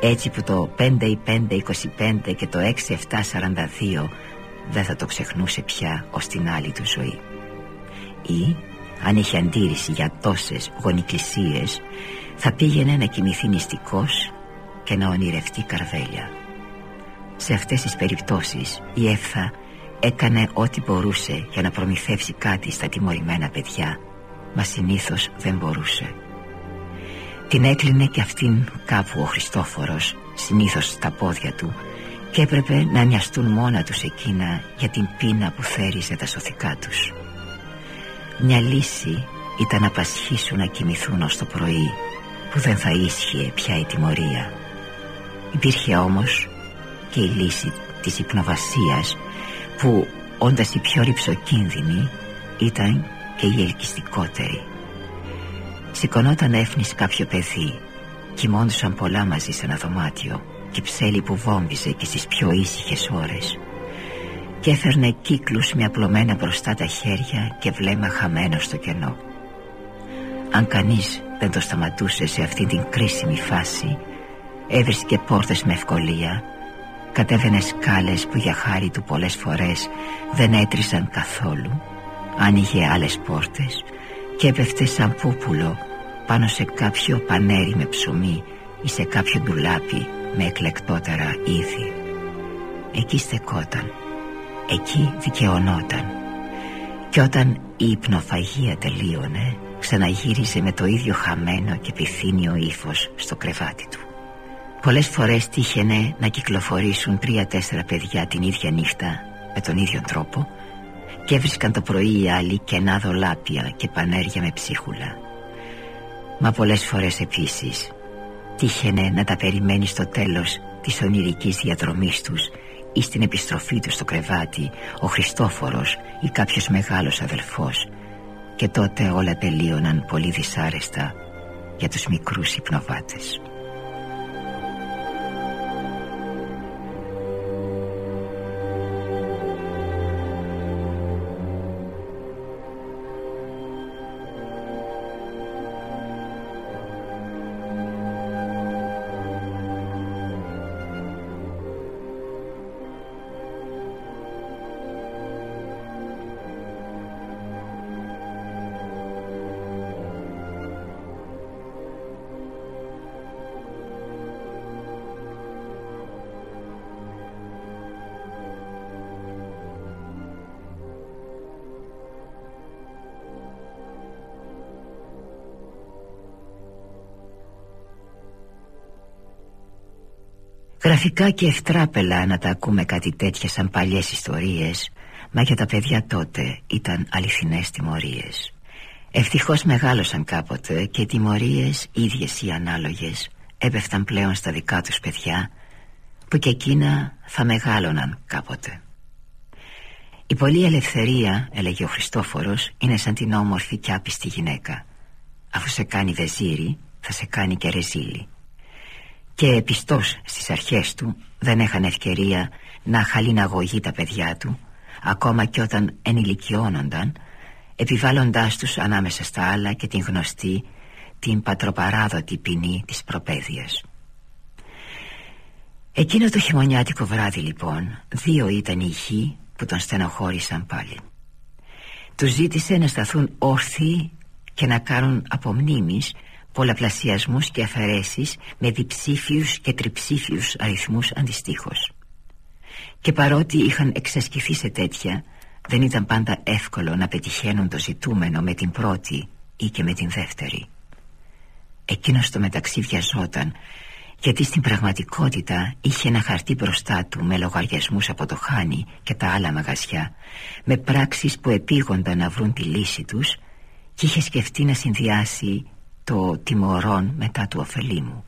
Speaker 1: έτσι που το 5 ή 5 25 και το 6 7 42 δεν θα το ξεχνούσε πια ως την άλλη του ζωή. Ή αν είχε αντίρρηση για τόσες γονικλησίες θα πήγαινε να κοιμηθεί νηστικός και να ονειρευτεί καρβέλια σε αυτές τις περιπτώσεις η Εύθα έκανε ό,τι μπορούσε για να προμηθεύσει κάτι στα τιμωρημένα παιδιά Μα συνήθως δεν μπορούσε Την έκλεινε και αυτήν κάπου ο Χριστόφορος Συνήθως στα πόδια του Και έπρεπε να νοιαστούν μόνα τους εκείνα Για την πείνα που θέριζε τα σωθικά τους. Μια λύση ήταν να πασχίσουν να κοιμηθούν ως το πρωί Που δεν θα ίσχυε πια η τιμωρία. Υπήρχε όμως και η λύση της υπνοβασίας Που όντας η πιο ρηψοκίνδυνη ήταν και η ελκυστικότερη Σηκωνόταν έφνης κάποιο παιδί. Κοιμόντουσαν πολλά μαζί σε ένα δωμάτιο Και ψέλι που βόμβιζε και στις πιο ήσυχες ώρες. Και έφερνε κύκλους με απλωμένα μπροστά τα χέρια Και βλέμμα χαμένο στο κενό. Αν κανείς δεν το σταματούσε σε αυτή την κρίσιμη φάση έβρισκε πόρτες με ευκολία κατέβαινε σκάλες που για χάρη του πολλές φορές δεν έτρισαν καθόλου άνοιγε άλλες πόρτες και έπεφτε σαν πούπουλο πάνω σε κάποιο πανέρι με ψωμί ή σε κάποιο ντουλάπι με εκλεκτότερα είδη εκεί στεκόταν. Εκεί δικαιωνόταν. Και όταν η υπνοφαγία τελείωνε ξαναγύριζε με το ίδιο χαμένο και πυθύνιο ύφος στο κρεβάτι του. Πολλές φορές τύχαινε να κυκλοφορήσουν τρία-τέσσερα παιδιά την ίδια νύχτα με τον ίδιο τρόπο και έβρισκαν το πρωί οι άλλοι κενά δολάπια και πανέρια με ψίχουλα. Μα πολλές φορές επίσης τύχαινε να τα περιμένει στο τέλος της ονειρικής διαδρομής τους ή στην επιστροφή τους στο κρεβάτι ο Χριστόφορος ή κάποιος μεγάλος αδελφός και τότε όλα τελείωναν πολύ δυσάρεστα για τους μικρούς υπνοβάτες. Γραφικά και ευτράπελα να τα ακούμε κάτι τέτοια σαν παλιές ιστορίες. Μα για τα παιδιά τότε ήταν αληθινές τιμωρίες. Ευτυχώς μεγάλωσαν κάποτε και οι τιμωρίες ίδιες ή ανάλογες Έπεφταν πλέον στα δικά τους παιδιά Που και εκείνα θα μεγάλωναν κάποτε. Η πολλή ελευθερία, έλεγε ο Χριστόφορος Είναι σαν την όμορφη και άπιστη γυναίκα. Αφού σε κάνει βεζίρι θα σε κάνει και ρεζίλι και πιστός στις αρχές του δεν έχαν ευκαιρία να χαλιναγωγεί τα παιδιά του ακόμα και όταν ενηλικιώνονταν επιβάλλοντάς τους ανάμεσα στα άλλα και την γνωστή την πατροπαράδοτη ποινή της προπαίδειας. Εκείνο το χειμωνιάτικο βράδυ λοιπόν δύο ήταν οι γη που τον στενοχώρησαν πάλι. Τους ζήτησε να σταθούν όρθιοι και να κάνουν απομνήμεις πολλαπλασιασμούς και αφαιρέσεις με διψήφιους και τριψήφιους αριθμούς αντιστοίχως. Και παρότι είχαν εξασκηθεί σε τέτοια, δεν ήταν πάντα εύκολο να πετυχαίνουν το ζητούμενο με την πρώτη ή και με την δεύτερη. Εκείνος το μεταξύ βιαζόταν, γιατί στην πραγματικότητα είχε ένα χαρτί μπροστά του με λογαριασμούς από το Χάνι και τα άλλα μαγαζιά, με πράξεις που επίγονταν να βρουν τη λύση τους και είχε σκεφτεί να συνδυάσει το τιμωρών μετά του ωφελήμου.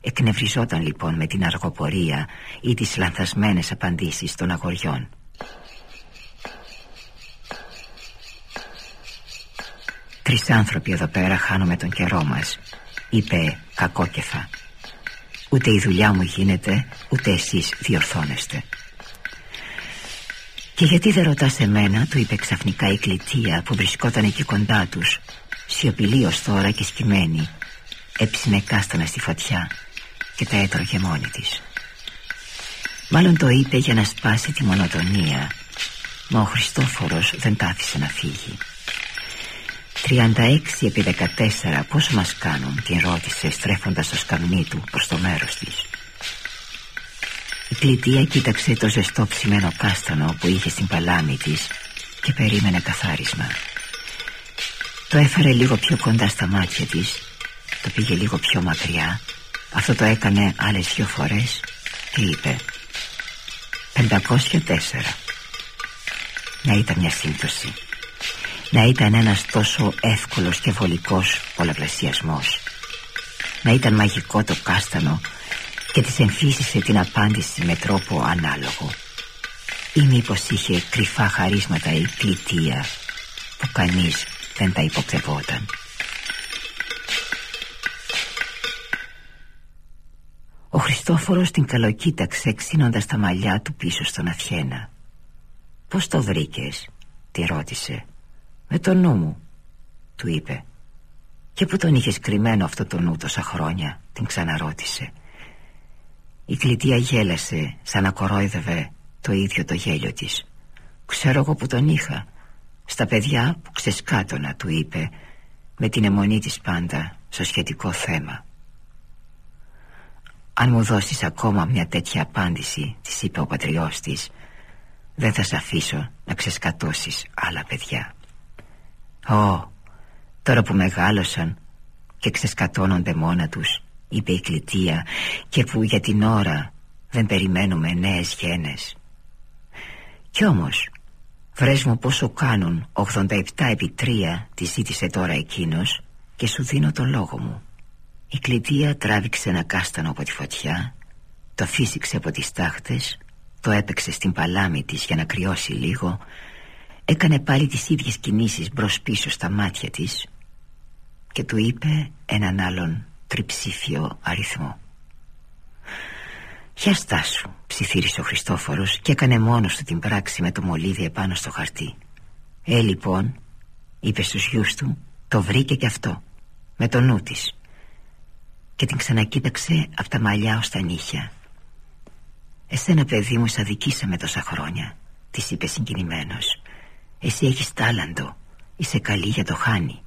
Speaker 1: Εκνευριζόταν λοιπόν με την αργοπορία ή τις λανθασμένες απαντήσεις των αγοριών. «Τρεις άνθρωποι εδώ πέρα χάνουμε τον καιρό μας», είπε κακόκεφα. «Ούτε η δουλειά μου γίνεται, ούτε εσείς διορθώνεστε». «Και γιατί δεν ρωτάς εμένα», του είπε ξαφνικά η κλητεία που βρισκόταν εκεί κοντά τους Σιωπηλή ως τώρα και σκυμμένη Έψινε κάστανα στη φωτιά Και τα έτρωγε μόνη της. Μάλλον το είπε για να σπάσει τη μονοτονία Μα ο Χριστόφορος δεν τ' άφησε να φύγει. 36 επί 14 πόσο μας κάνουν Την ρώτησε στρέφοντας το σκαμνί του προς το μέρος της. Η κλητεία κοίταξε το ζεστό ψημένο κάστανο Που είχε στην παλάμη της Και περίμενε καθάρισμα το έφερε λίγο πιο κοντά στα μάτια της. Το πήγε λίγο πιο μακριά. Αυτό το έκανε άλλες δυο φορές. Και είπε; 504 Να ήταν μια σύμπτωση Να ήταν ένας τόσο εύκολος και βολικός πολλαπλασιασμός. Να ήταν μαγικό το κάστανο Και της εμφύσισε την απάντηση με τρόπο ανάλογο. Ή μήπως είχε κρυφά χαρίσματα η κλητεία Που κανείς δεν τα υποψευόταν. Ο Χριστόφορος την καλοκοίταξε ξύνοντας τα μαλλιά του πίσω στον Αθιένα. «Πώς το βρήκες» τη ρώτησε. «Με το νου μου» του είπε. Και που τον είχες κρυμμένο αυτό το νου τόσα χρόνια Την ξαναρώτησε Η κλητία γέλασε σαν να κορόιδευε το ίδιο το γέλιο της Ξέρω εγώ που τον είχα Στα παιδιά που ξεσκάτωνα του είπε Με την αιμονή της πάντα Στο σχετικό θέμα. Αν μου δώσεις ακόμα μια τέτοια απάντηση Της είπε ο πατριός της Δεν θα σε αφήσω να ξεσκατώσεις άλλα παιδιά. Ω, τώρα που μεγάλωσαν και ξεσκατώνονται μόνα τους είπε η κλητία και που για την ώρα δεν περιμένουμε νέες γένες. Κι όμως βρες μου πόσο κάνουν 87 επί 3 τη ζήτησε τώρα εκείνος και σου δίνω τον λόγο μου. Η κλητία τράβηξε ένα κάστανο από τη φωτιά το φύσηξε από τις τάχτες το έπαιξε στην παλάμη της για να κρυώσει λίγο έκανε πάλι τις ίδιες κινήσεις μπρος πίσω στα μάτια της και του είπε έναν άλλον τριψήφιο αριθμό «Για στάσου», ψιθύρισε ο Χριστόφορος και έκανε μόνος του την πράξη με το μολύβι επάνω στο χαρτί. «Ε, λοιπόν», είπε στους γιους του, το βρήκε και αυτό, με το νου της. Και την ξανακοίταξε από τα μαλλιά ως τα νύχια. «Εσένα παιδί μου σ' αδικήσαμε τόσα χρόνια», της είπε συγκινημένος. «Εσύ έχεις τάλαντο, είσαι καλή για το χάνι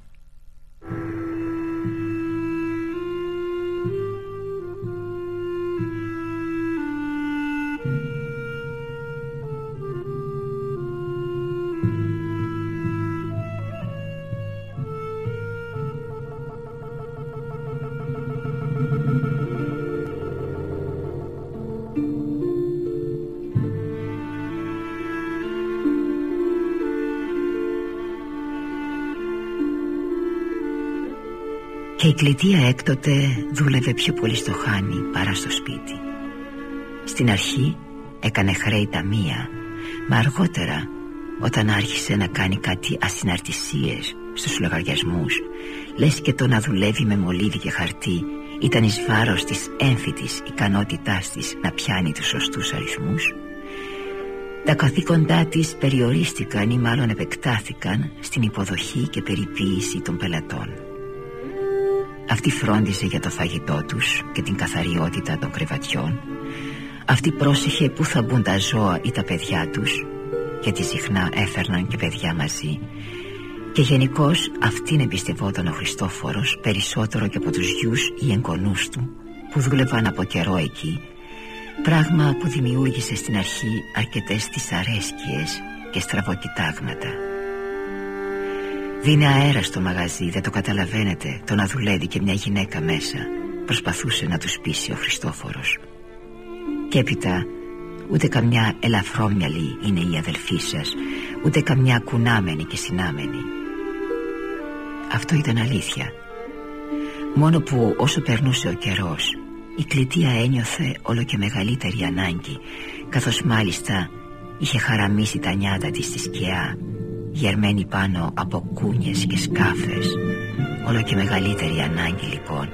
Speaker 1: Και η κλητία έκτοτε δούλευε πιο πολύ στο χάνι παρά στο σπίτι. Στην αρχή έκανε χρέη ταμεία Μα αργότερα όταν άρχισε να κάνει κάτι ασυναρτησίες στους λογαριασμούς Λες και το να δουλεύει με μολύβι και χαρτί Ήταν εις βάρος της έμφυτης ικανότητάς της να πιάνει τους σωστούς αριθμούς. Τα καθήκοντά της περιορίστηκαν ή μάλλον επεκτάθηκαν στην υποδοχή και περιποίηση των πελατών αυτή φρόντιζε για το φαγητό τους και την καθαριότητα των κρεβατιών. Αυτή πρόσεχε που θα μπουν τα ζώα ή τα παιδιά τους Γιατί συχνά έφερναν και παιδιά μαζί. Και γενικώς αυτήν εμπιστευόταν ο Χριστόφορος Περισσότερο και από τους γιους ή εγγονούς του Που δούλευαν από καιρό εκεί. Πράγμα που δημιούργησε στην αρχή αρκετές δυσαρέσκειες και στραβοκοιτάγματα Δίνει αέρα στο μαγαζί, δεν το καταλαβαίνετε. Το να δουλεύει και μια γυναίκα μέσα Προσπαθούσε να τους πείσει ο Χριστόφορος. Και έπειτα Ούτε καμιά ελαφρόμυαλη είναι η αδελφή σας Ούτε καμιά κουνάμενη και συνάμενη. Αυτό ήταν αλήθεια. Μόνο που όσο περνούσε ο καιρός Η κλητία ένιωθε όλο και μεγαλύτερη ανάγκη Καθώς μάλιστα είχε χαραμίσει τα νιάτα της στη σκιά γερμένη πάνω από κούνιες και σκάφες. Όλο και μεγαλύτερη ανάγκη λοιπόν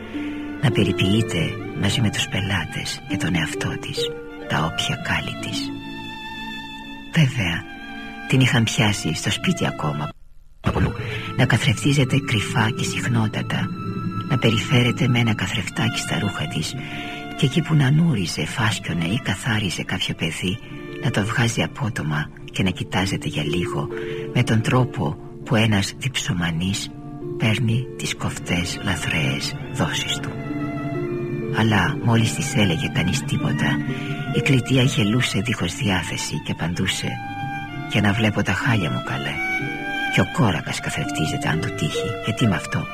Speaker 1: να περιποιείται μαζί με τους πελάτες και τον εαυτό της τα όποια κάλλη της. Βέβαια την είχαν πιάσει στο σπίτι ακόμα. Να καθρεφτίζεται κρυφά και συχνότατα. Να περιφέρεται με ένα καθρεφτάκι στα ρούχα της. Και εκεί που να νούριζε, φάσκιονε ή καθάριζε κάποιο παιδί να το βγάζει απότομα και να κοιτάζεται για λίγο με τον τρόπο που ένας διψωμανής παίρνει τις κοφτές λαθρέες δόσεις του. Αλλά μόλις της έλεγε κανείς τίποτα η κλητία γελούσε δίχως διάθεση και απαντούσε «Για να βλέπω τα χάλια μου καλέ. Και ο κόρακας καθρεφτίζεται αν του τύχει. Γιατί με αυτό»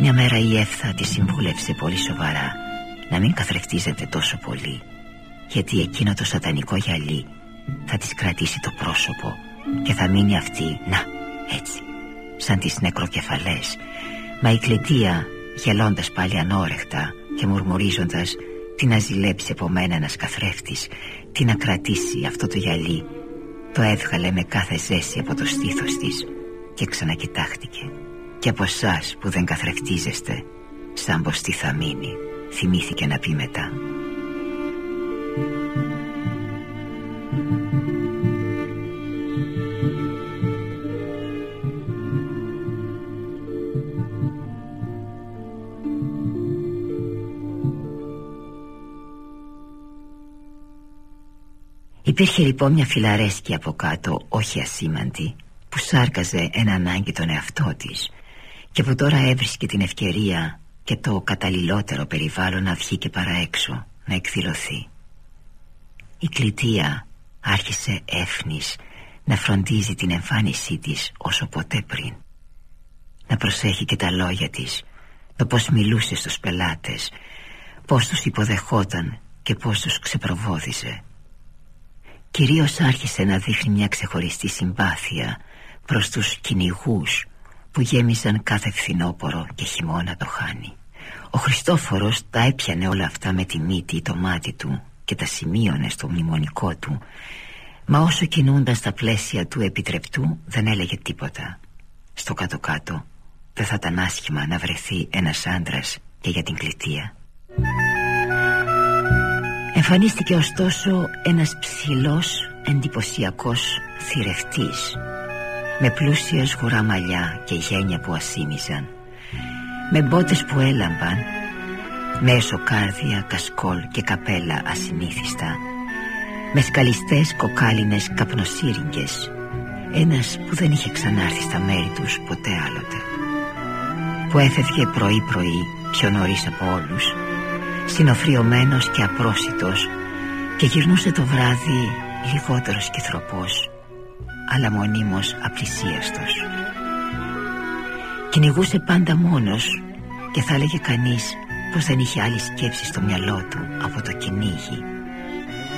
Speaker 1: Μια μέρα η Εύθα τη συμβούλευσε πολύ σοβαρά να μην καθρεφτίζεται τόσο πολύ γιατί εκείνο το σατανικό γυαλί θα της κρατήσει το πρόσωπο και θα μείνει αυτή, να, έτσι, σαν τις νεκροκεφαλές. Μα η κλητία, γελώντας πάλι ανόρεχτα και μουρμουρίζοντας τι να ζηλέψει από μένα ένας καθρέφτης, τι να κρατήσει αυτό το γυαλί, το έβγαλε με κάθε ζέση από το στήθος της και ξανακοιτάχτηκε. Και από εσάς που δεν καθρεφτίζεστε, σαν πως τι θα μείνει, θυμήθηκε να πει μετά. Υπήρχε λοιπόν μια φιλαρέσκη από κάτω, όχι ασήμαντη, που σάρκαζε ένα ανάγκη τον εαυτό της και που τώρα έβρισκε την ευκαιρία και το καταλληλότερο περιβάλλον να βγει και παραέξω, να εκδηλωθεί. Η κλητεία άρχισε έφνης να φροντίζει την εμφάνισή της όσο ποτέ πριν. Να προσέχει και τα λόγια της, το πώς μιλούσε στους πελάτες, πώς τους υποδεχόταν και πώς τους ξεπροβόδιζε. Κυρίως άρχισε να δείχνει μια ξεχωριστή συμπάθεια προς τους κυνηγούς που γέμισαν κάθε φθινόπορο και χειμώνα το χάνει. Ο Χριστόφορος τα έπιανε όλα αυτά με τη μύτη, το μάτι του και τα σημείωνε στο μνημονικό του. Μα όσο κινούνταν στα πλαίσια του επιτρεπτού δεν έλεγε τίποτα. Στο κάτω-κάτω δεν θα ήταν άσχημα να βρεθεί ένας άντρας και για την κλητεία Εμφανίστηκε ωστόσο ένας ψηλός εντυπωσιακός θηρευτής Με πλούσια σγουρά μαλλιά και γένια που ασήμιζαν Με μπότες που έλαμπαν Με εσωκάρδια, κασκόλ και καπέλα ασυνήθιστα Με σκαλιστές κοκάλινες καπνοσύριγγες Ένας που δεν είχε ξανάρθει στα μέρη τους ποτέ άλλοτε Που έφευγε πρωί πρωί πιο νωρίς από όλους Συνοφριωμένος και απρόσιτος Και γυρνούσε το βράδυ λιγότερος και θροπός Αλλά μονίμως απλησίαστος. Κυνηγούσε πάντα μόνος Και θα έλεγε κανείς πως δεν είχε άλλη σκέψη στο μυαλό του Από το κυνήγι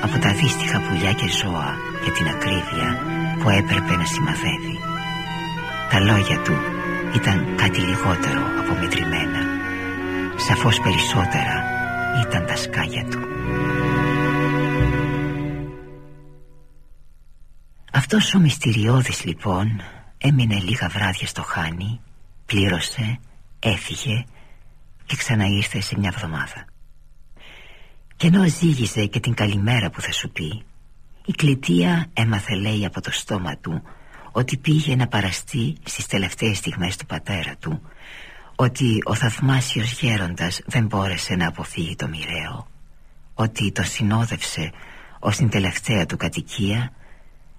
Speaker 1: Από τα δύστιχα πουλιά και ζώα Και την ακρίβεια που έπρεπε να σημαδεύει. Τα λόγια του ήταν κάτι λιγότερο από μετρημένα Σαφώς περισσότερα ήταν τα σκάγια του. Αυτός ο μυστηριώδης λοιπόν έμεινε λίγα βράδια στο Χάνι Πλήρωσε, έφυγε και ξαναήρθε σε μια εβδομάδα. Και ενώ ζήγιζε και την καλημέρα που θα σου πει Η κλητεία έμαθε λέει από το στόμα του Ότι πήγε να παραστεί στις τελευταίες στιγμές του πατέρα του ότι ο θαυμάσιος γέροντας δεν μπόρεσε να αποφύγει το μοιραίο ότι το συνόδευσε ως την τελευταία του κατοικία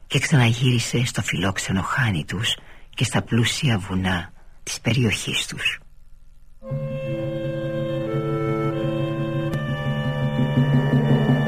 Speaker 1: και ξαναγύρισε στο φιλόξενο χάνι τους και στα πλούσια βουνά της περιοχής τους. Σου τα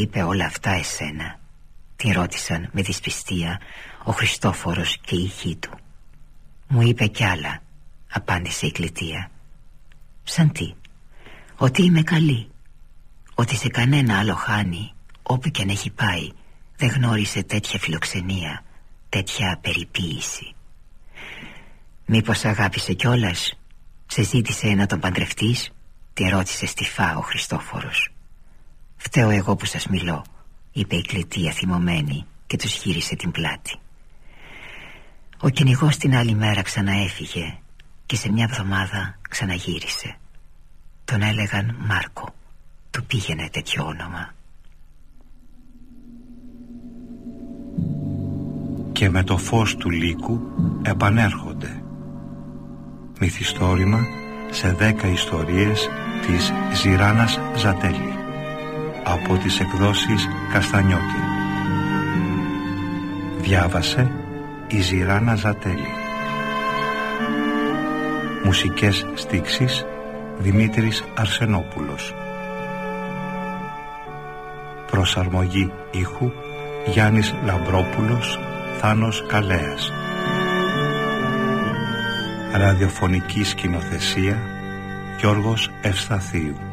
Speaker 1: είπε όλα αυτά εσένα; Τη ρώτησαν με δυσπιστία Ο Χριστόφορος και η ηχή του. Μου είπε κι άλλα Απάντησε η κλητεία. Σαν τι; Ότι είμαι καλή. Ότι σε κανένα άλλο χάνει Όπου και αν έχει πάει Δεν γνώρισε τέτοια φιλοξενία Τέτοια περιποίηση. Μήπως αγάπησε κιόλας; Σε ζήτησε να τον παντρευτείς; Τη ρώτησε στιφά ο Χριστόφορος «Φταίω εγώ που σας μιλώ», είπε η κλητή θυμωμένη και τους γύρισε την πλάτη. Ο κυνηγός την άλλη μέρα ξαναέφυγε και σε μια εβδομάδα ξαναγύρισε. Τον έλεγαν Μάρκο. Του πήγαινε τέτοιο όνομα.
Speaker 2: Και με το φως του λύκου επανέρχονται. Μυθιστόρημα σε δέκα ιστορίες της Ζηράνας Ζατέλη από τις εκδόσεις Καστανιώτη. Διάβασε η Ζηράνα Ζατέλη. Μουσικές στίξεις Δημήτρης Αρσενόπουλος. Προσαρμογή ήχου Γιάννης Λαμπρόπουλος Θάνος Καλέας. Ραδιοφωνική σκηνοθεσία Γιώργος Ευσταθίου.